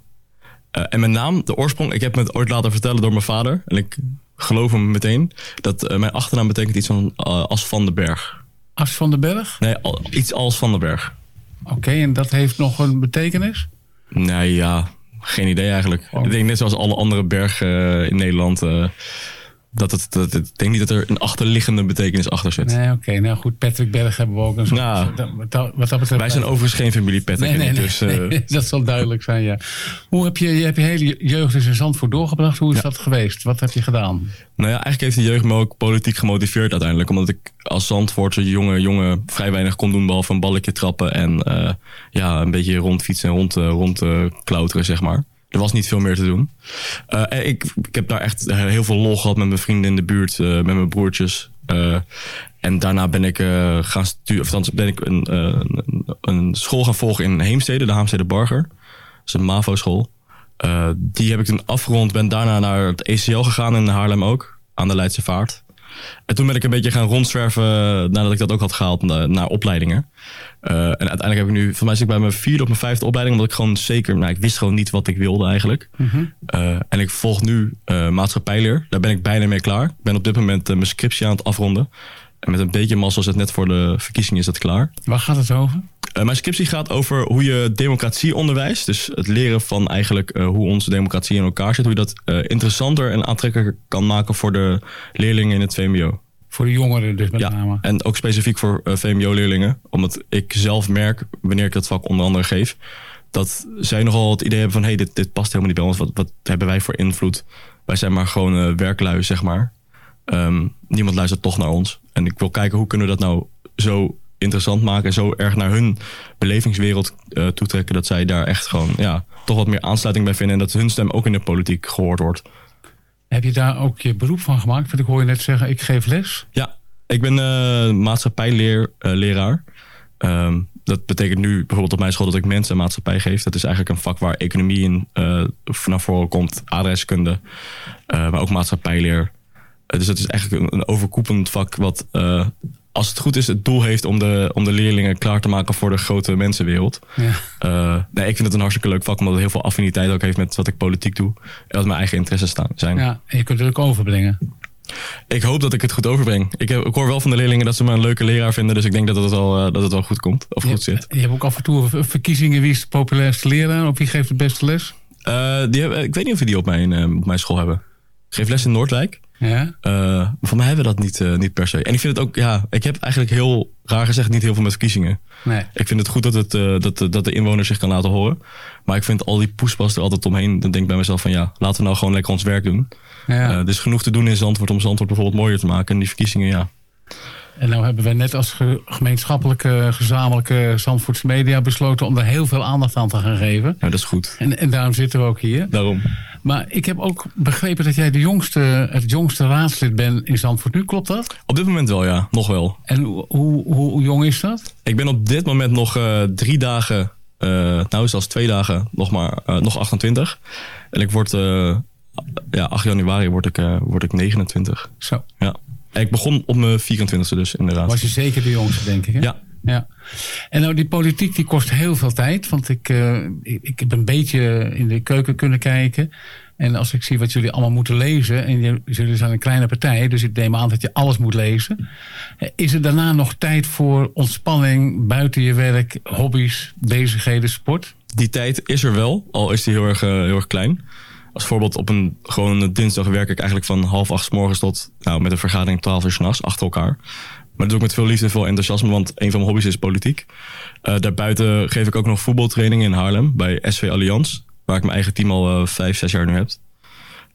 Eh, en mijn naam, de oorsprong, ik heb me het ooit laten vertellen door mijn vader. En ik geloof hem meteen. Dat eh, mijn achternaam betekent iets van eh, als van den berg. As van den Berg? Nee, al- iets als van den berg. Oké, en dat heeft nog een betekenis? Nee, ja, geen idee eigenlijk. Ik denk net zoals alle andere bergen in Nederland. Dat het, dat het, ik denk niet dat er een achterliggende betekenis achter zit. Nee, oké. Nou goed, Patrick Berg hebben we ook een soort... Dat- wat dat- betreft... Wij zijn overigens geen familie Patrick. Nee, nee, en ik, nee, dus, eh, [LAUGHS] nee, dat zal duidelijk zijn, ja. Hoe heb je je, heb je hele jeugd dus in Zandvoort doorgebracht? Hoe is dat geweest? Wat heb je gedaan? Nou ja, eigenlijk heeft de jeugd me ook politiek gemotiveerd uiteindelijk. Omdat ik als Zandvoortse jonge jongen vrij weinig kon doen. Behalve een balletje trappen en eh, ja, een beetje rondfietsen en rond, eh, rond klauteren, zeg maar. Er was niet veel meer te doen. Eh, ik, ik heb daar echt eh, heel veel lol gehad met mijn vrienden in de buurt. eh, met mijn broertjes. En daarna ben ik gaan sturen. Of ben ik een, een, school gaan volgen in Heemstede. De Haamstede Barger. Dat is een MAVO-school. Die heb ik toen afgerond. Ben daarna naar het ECL gegaan in Haarlem ook. Aan de Leidse Vaart. En toen ben ik een beetje gaan rondzwerven eh, nadat ik dat ook had gehaald naar, naar opleidingen. Eh, en uiteindelijk heb ik nu, voor mij zit ik bij mijn vierde of mijn vijfde opleiding, omdat ik gewoon zeker, nou ik wist gewoon niet wat ik wilde eigenlijk. Eh, en ik volg nu eh maatschappijleer. Daar ben ik bijna mee klaar. Ik ben op dit moment eh, mijn scriptie aan het afronden. En met een beetje mazzel is het net voor de verkiezingen is het klaar. Waar gaat het over? Eh, mijn scriptie gaat over hoe je democratie onderwijst. Dus het leren van eigenlijk eh, hoe onze democratie in elkaar zit. Hoe je dat eh, interessanter en aantrekkelijker kan maken voor de leerlingen in het VMBO. Voor de jongeren dus met ja, name. en ook specifiek voor VMBO-leerlingen. Omdat ik zelf merk, wanneer ik het vak onder andere geef... dat zij nogal het idee hebben van... hé, hey, dit, dit past helemaal niet bij ons. Wat, wat hebben wij voor invloed? Wij zijn maar gewoon werklui, zeg maar. Ehm, niemand luistert toch naar ons. En ik wil kijken, hoe kunnen we dat nou zo interessant maken... zo erg naar hun belevingswereld eh, toetrekken... dat zij daar echt gewoon ja, toch wat meer aansluiting bij vinden... en dat hun stem ook in de politiek gehoord wordt. Heb je daar ook je beroep van gemaakt? Want ik hoor je net zeggen, ik geef les. Ja, ik ben maatschappijleraar. Ehm dat betekent nu bijvoorbeeld op mijn school dat ik mensen en maatschappij geef. Dat is eigenlijk een vak waar economie in eh, naar voren komt, adreskunde, maar ook maatschappijleer. Dus het is eigenlijk een, overkoepelend vak wat, eh, als het goed is, het doel heeft om de, om de leerlingen klaar te maken voor de grote mensenwereld. Ja. Eh, nee, ik vind het een hartstikke leuk vak, omdat het heel veel affiniteit ook heeft met wat ik politiek doe. En wat mijn eigen interesses staan, zijn. Ja, en je kunt het ook overbrengen. Ik hoop dat ik het goed overbreng. Ik, heb, ik hoor wel van de leerlingen dat ze me een leuke leraar vinden. Dus ik denk dat het wel, eh, dat het wel goed komt. Of goed zit. Je hebt ook af en toe ver- verkiezingen. Wie is de populairste leraar? Of wie geeft de beste les? Die hebben, ik weet niet of we die op mijn, op mijn school hebben. Ik geef les in Noordwijk. Ja. Eh, voor mij hebben we dat niet, eh, niet per se. En ik vind het ook, ja, ik heb eigenlijk heel raar gezegd niet heel veel met verkiezingen. Nee. Ik vind het goed dat, het, eh, dat, dat de inwoner zich kan laten horen. Maar ik vind al die poespas er altijd omheen. Dan denk ik bij mezelf van ja, laten we nou gewoon lekker ons werk doen. Ja. Er is genoeg te doen in Zandvoort om Zandvoort bijvoorbeeld mooier te maken. En die verkiezingen, ja. En nou hebben wij net als ge- gemeenschappelijke, gezamenlijke Zandvoortse media besloten om daar heel veel aandacht aan te gaan geven. Ja, dat is goed. En, en daarom zitten we ook hier. Daarom. Maar ik heb ook begrepen dat jij de jongste, het jongste raadslid bent in Zandvoort. Nu klopt dat? Op dit moment wel, ja. Nog wel. En hoe, hoe, hoe jong is dat? Ik ben op dit moment nog eh, drie dagen, eh, nou zelfs twee dagen, nog maar eh, nog 28. En ik word, ja, 8 januari word ik, word ik 29. Zo. Ja. En ik begon op mijn 24e dus inderdaad. Was je zeker de jongste, denk ik. Hè? Ja. Ja. En nou, die politiek die kost heel veel tijd. Want ik, eh, ik, ik heb een beetje in de keuken kunnen kijken. En als ik zie wat jullie allemaal moeten lezen. En jullie zijn een kleine partij. Dus ik neem aan dat je alles moet lezen. Is er daarna nog tijd voor ontspanning, buiten je werk, hobby's, bezigheden, sport? Die tijd is er wel, al is die heel erg, eh, heel erg klein. Als voorbeeld op een gewone dinsdag werk ik eigenlijk van half acht 's morgens tot nou, met een vergadering 12 uur s'nachts achter elkaar. Maar dat doe ik met veel liefde en veel enthousiasme, want een van mijn hobby's is politiek. Eh, daarbuiten geef ik ook nog voetbaltrainingen in Haarlem bij SV Allianz, waar ik mijn eigen team al eh, vijf, zes jaar nu heb.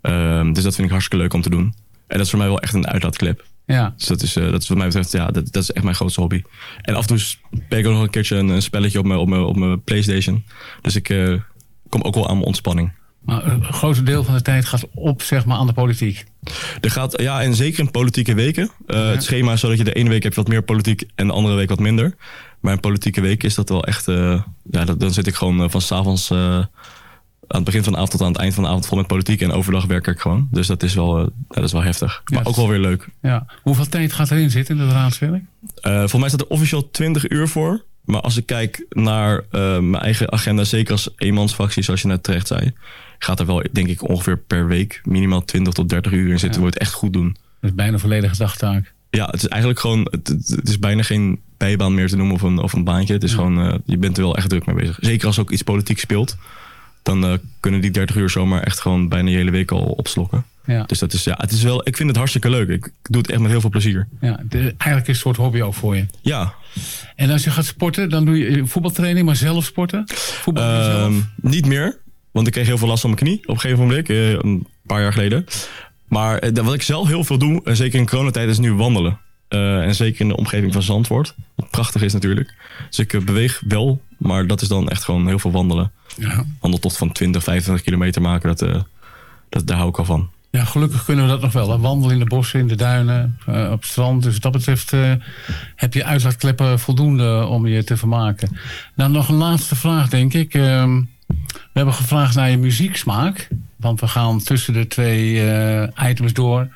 Ehm, dus dat vind ik hartstikke leuk om te doen. En dat is voor mij wel echt een uitlaatklep. Ja. Dus dat is, eh, dat is wat mij betreft, ja, dat, dat is echt mijn grootste hobby. En af en toe speel ik ook nog een keertje een, een spelletje op mijn, op mijn, op mijn Playstation. Dus ik kom ook wel aan mijn ontspanning. Maar een groot deel van de tijd gaat op zeg maar, aan de politiek. Er gaat, ja, en zeker in politieke weken. Eh, Het schema is zo dat je de ene week heb je wat meer politiek en de andere week wat minder. Maar in politieke week is dat wel echt... eh, ja, dat, dan zit ik gewoon eh, van s'avonds uh, aan het begin van de avond tot aan het eind van de avond vol met politiek. En overdag werk ik gewoon. Dus dat is wel, dat is wel heftig. Maar Ja, ook wel weer leuk. Ja. Hoeveel tijd gaat erin zitten in het raadswerk? Volgens mij staat er officieel 20 uur voor. Maar als ik kijk naar mijn eigen agenda, zeker als eenmansfractie, zoals je net terecht zei, gaat er wel, denk ik, ongeveer per week minimaal 20 tot 30 uur in zitten. Wil je het echt goed doen. Dat is bijna een volledige dagtaak. Ja, het is eigenlijk gewoon, het, is bijna geen bijbaan meer te noemen of een, of een baantje. Het is gewoon, eh, je bent er wel echt druk mee bezig. Zeker als ook iets politiek speelt, dan eh, kunnen die 30 uur zomaar echt gewoon bijna je hele week al opslokken. Ja. Dus dat is, ja, het is wel, ik vind het hartstikke leuk. Ik doe het echt met heel veel plezier. Ja, de- eigenlijk is het een soort hobby ook voor je. Ja. En als je gaat sporten, dan doe je voetbaltraining, maar zelf sporten? Voetbal je zelf? Niet meer, want ik kreeg heel veel last van mijn knie op een gegeven moment, eh, een paar jaar geleden. Maar eh, wat ik zelf heel veel doe, en zeker in coronatijd, is nu wandelen. Eh, en zeker in de omgeving van Zandvoort. Wat prachtig is natuurlijk. Dus ik eh, beweeg wel, maar dat is dan echt gewoon heel veel wandelen. Ja. Wandeltocht van 20, 25 kilometer maken, dat, eh, dat, daar hou ik al van. Ja, gelukkig kunnen we dat nog wel. hè. Wandelen in de bossen, in de duinen, eh, op het strand. Dus wat dat betreft eh, heb je uitlaatkleppen voldoende om je te vermaken. Nou, nog een laatste vraag, denk ik. Ehm, we hebben gevraagd naar je muzieksmaak. Want we gaan tussen de twee eh, items door...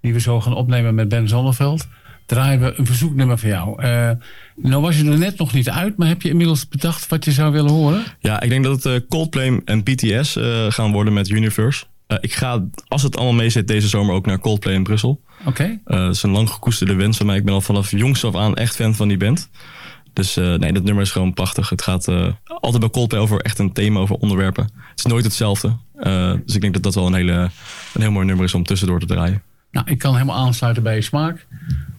die we zo gaan opnemen met Ben Zonneveld... draaien we een verzoeknummer voor jou. Eh, nou was je er net nog niet uit... maar heb je inmiddels bedacht wat je zou willen horen? Ja, ik denk dat het eh, Coldplay en BTS gaan worden met Universe. Ik ga, als het allemaal mee zit, deze zomer ook naar Coldplay in Brussel. Oké. Dat is een lang gekoesterde wens van mij. Ik ben al vanaf jongs af aan echt fan van die band. Dus eh, nee, dat nummer is gewoon prachtig. Het gaat eh, altijd bij Coldplay over echt een thema, over onderwerpen. Het is nooit hetzelfde. Eh, dus ik denk dat dat wel een, hele, een heel mooi nummer is om tussendoor te draaien. Nou, ik kan helemaal aansluiten bij je smaak.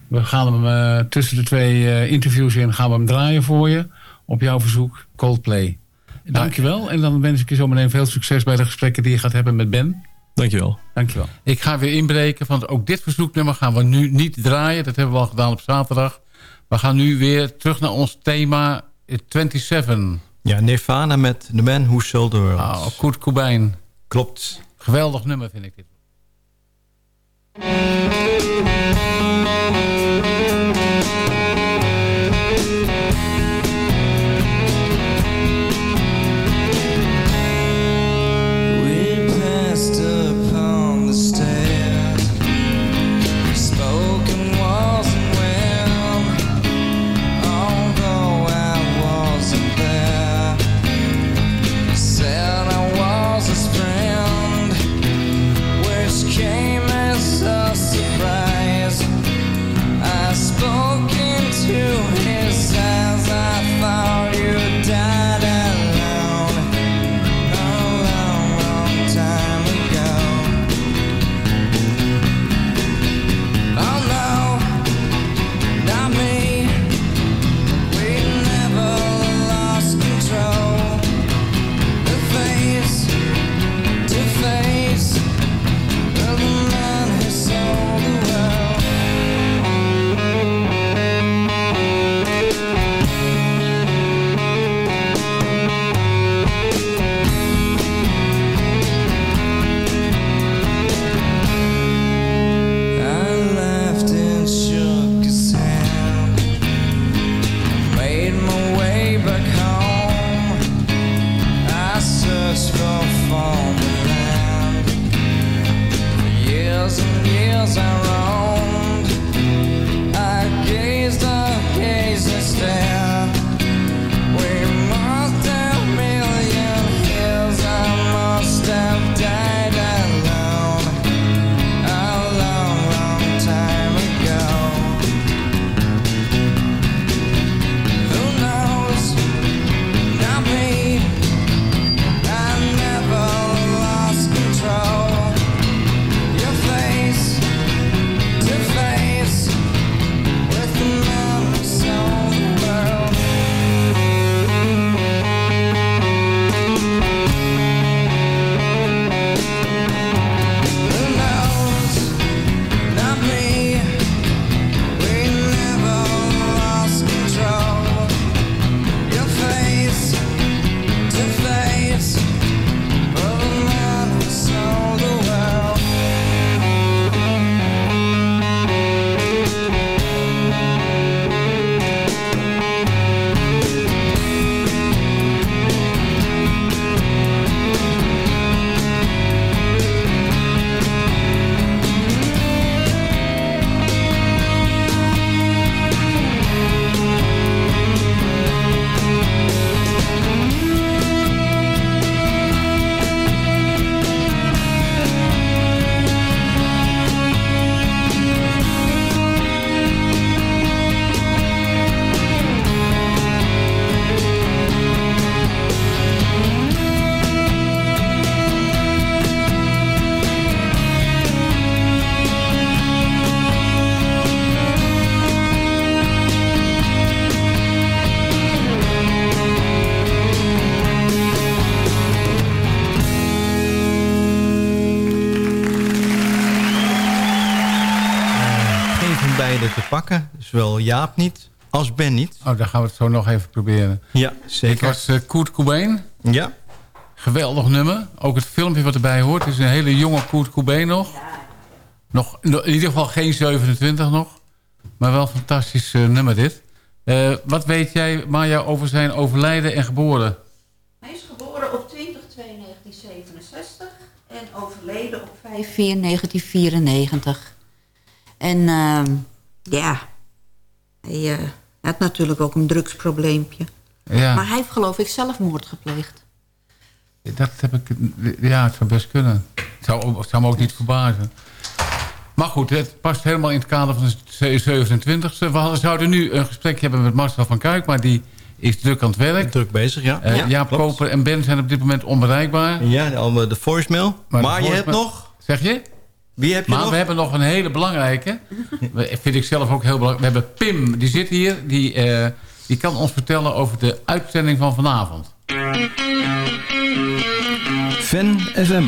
We gaan hem tussen de twee interviews in gaan we hem draaien voor je. Op jouw verzoek, Coldplay. Dankjewel. En dan wens ik je zo meteen veel succes bij de gesprekken die je gaat hebben met Ben. Dankjewel. Dankjewel. Ik ga weer inbreken, want ook dit verzoeknummer gaan we nu niet draaien. Dat hebben we al gedaan op zaterdag. We gaan nu weer terug naar ons thema eh, 27. Ja, Nirvana met The Man Who Sold the World. Ah, Kurt Cobain. Klopt. Geweldig nummer vind ik dit. Te pakken. Zowel Jaap niet als Ben niet. Oh, dan gaan we het zo nog even proberen. Ja, zeker. Het was eh, Kurt Cobain. Ja. Geweldig nummer. Ook het filmpje wat erbij hoort. Het is een hele jonge Kurt Cobain nog. nog. nog- In ieder geval geen 27 nog. Maar wel een fantastisch eh, nummer dit. Eh, wat weet jij, Maya, over zijn overlijden en geboren? Hij is geboren op 20 2 1967 en overleden op 5 4 1994. En ehm, ja, hij eh, had natuurlijk ook een drugsprobleempje. Ja. Maar hij heeft geloof ik zelfmoord gepleegd. Dat heb ik... Ja, het zou best kunnen. Het zou, het zou me ook niet verbazen. Maar goed, het past helemaal in het kader van de 27e. We hadden- zouden nu een gesprek hebben met Marcel van Kuik... maar die is druk aan het werk. Druk bezig, ja. Eh, Ja, Jaap klopt. Koper en Ben zijn op dit moment onbereikbaar. Ja, de, de voicemail. Maar, de je hebt nog... Zeg je? Wie heb je maar nog? we hebben nog een hele belangrijke. Vind ik zelf ook heel belangrijk. We hebben Pim, die zit hier. Die, eh, die kan ons vertellen over de uitzending van vanavond. Fan FM.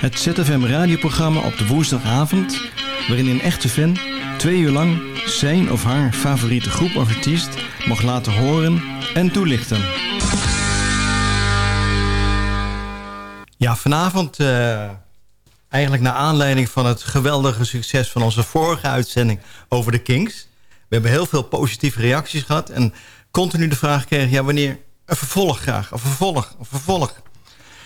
Het ZFM radioprogramma op de woensdagavond... waarin een echte fan twee uur lang zijn of haar favoriete groep of artiest... mag laten horen en toelichten. Ja, vanavond eh, eigenlijk naar aanleiding van het geweldige succes van onze vorige uitzending over de Kings. We hebben heel veel positieve reacties gehad en continu de vraag gekregen, ja wanneer een vervolg graag, een vervolg, een vervolg.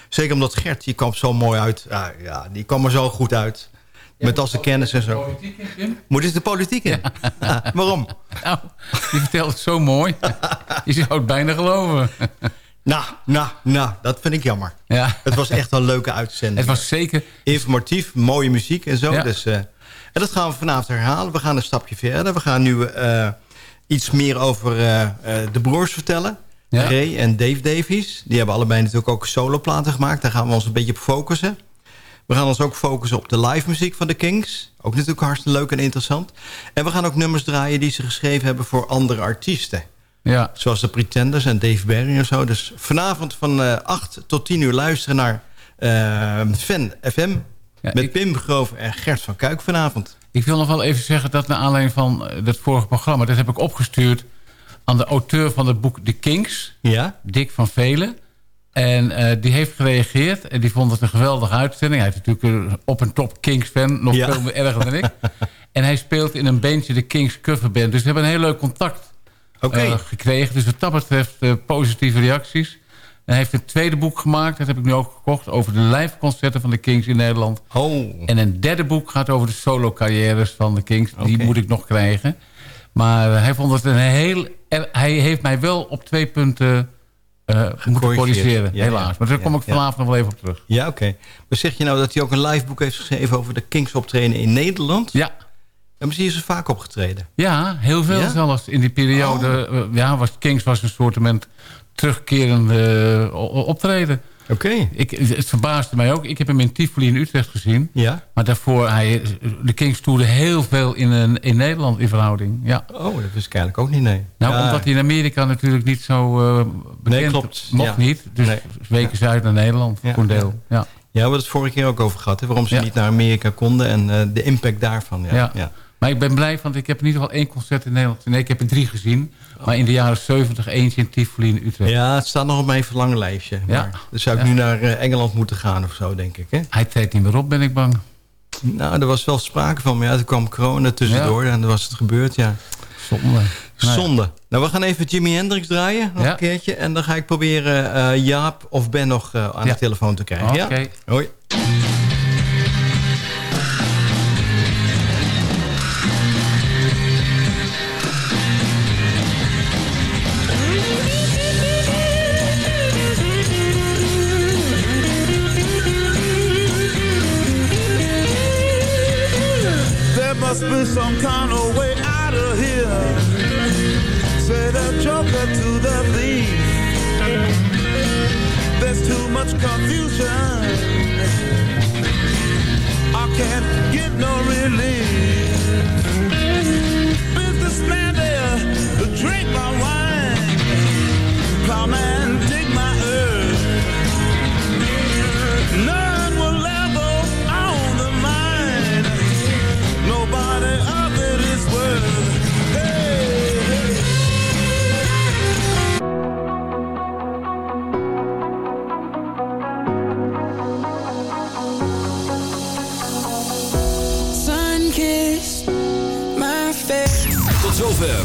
Zeker omdat Gert, die kwam zo mooi uit, ja, ja die kwam er zo goed uit. Met al zijn kennis en zo. Moet eens de politiek in? [LAUGHS] Waarom? Nou, je vertelt het zo mooi. [LAUGHS] Je zou het bijna geloven. Nou, nou, nou, dat vind ik jammer. Ja. Het was echt een leuke uitzending. Het was zeker... Informatief, mooie muziek en zo. Ja. Dus, eh, en dat gaan we vanavond herhalen. We gaan een stapje verder. We gaan nu eh, iets meer over eh, de broers vertellen. Ja. Ray en Dave Davies. Die hebben allebei natuurlijk ook soloplaten gemaakt. Daar gaan we ons een beetje op focussen. We gaan ons ook focussen op de live muziek van de Kings. Ook natuurlijk hartstikke leuk en interessant. En we gaan ook nummers draaien die ze geschreven hebben voor andere artiesten. Ja. Zoals de Pretenders en Dave Barry en zo. Dus vanavond van eh 8 tot 10 uur luisteren naar eh, Fan FM. met Pim Groof en Gert van Kuik vanavond. Ik wil nog wel even zeggen dat naar aanleiding van eh, dat vorige programma... dat heb ik opgestuurd aan de auteur van het boek The Kings. Ja? Dick van Velen. En die heeft gereageerd en die vond het een geweldige uitzending. Hij is natuurlijk een op- en top Kings-fan, nog Ja. veel meer erger dan ik. [LAUGHS] en hij speelt in een bandje, de Kings Coverband. Dus we hebben een heel leuk contact Eh, gekregen. Dus wat dat betreft eh, positieve reacties. En hij heeft een tweede boek gemaakt, dat heb ik nu ook gekocht... over de live concerten van de Kings in Nederland. Oh. En een derde boek gaat over de solo-carrières van de Kings. Die moet ik nog krijgen. Maar eh, hij vond het een heel... hij heeft mij wel op twee punten eh moeten corrigeren, Ja, helaas. ja. Maar daar kom ik vanavond nog wel even op terug. Ja, oké. Maar zeg je nou dat hij ook een live boek heeft geschreven... over de Kings optreden in Nederland? Ja. En misschien is ze vaak opgetreden. Ja, heel veel Ja? Oh. zelfs. In die periode, eh, ja, was Kings was een soort terugkerende eh, optreden. Oké. Ik, het verbaasde mij ook. Ik heb hem in Tivoli in Utrecht gezien. Ja. Maar daarvoor, hij, de Kings toerden heel veel in, een, in Nederland in verhouding. Ja. Oh, dat wist ik eigenlijk ook niet, nee. Nou, Ja. omdat hij in Amerika natuurlijk niet zo eh bekend Nee, klopt. mocht Ja. niet. Dus Nee. weken ze uit naar Nederland Ja. voor een deel. Ja. Ja, we hebben het vorige keer ook over gehad. Hè, waarom ze Ja. niet naar Amerika konden en eh, de impact daarvan. Ja. Ja. Ja. Maar ik ben blij, want ik heb in ieder geval één concert in Nederland. Nee, ik heb er drie gezien. Maar in de jaren 70 eentje in Tivoli in Utrecht. Ja, het staat nog op mijn verlanglijstje. Ja. Maar dan zou ik Ja. nu naar eh, Engeland moeten gaan of zo, denk ik. Hè? Hij treedt niet meer op, ben ik bang. Nou, er was wel sprake van. Maar ja, er kwam corona tussendoor en dan was het gebeurd, ja. Zonde. Ja. Zonde. Nou, we gaan even Jimi Hendrix draaien, nog Ja. een keertje. En dan ga ik proberen eh, Jaap of Ben nog eh, aan Ja. de telefoon te krijgen. Ja? Oké. Hoi. Must be some kind of way out of here. Say the joker to the thief. There's too much confusion. I can't get no relief.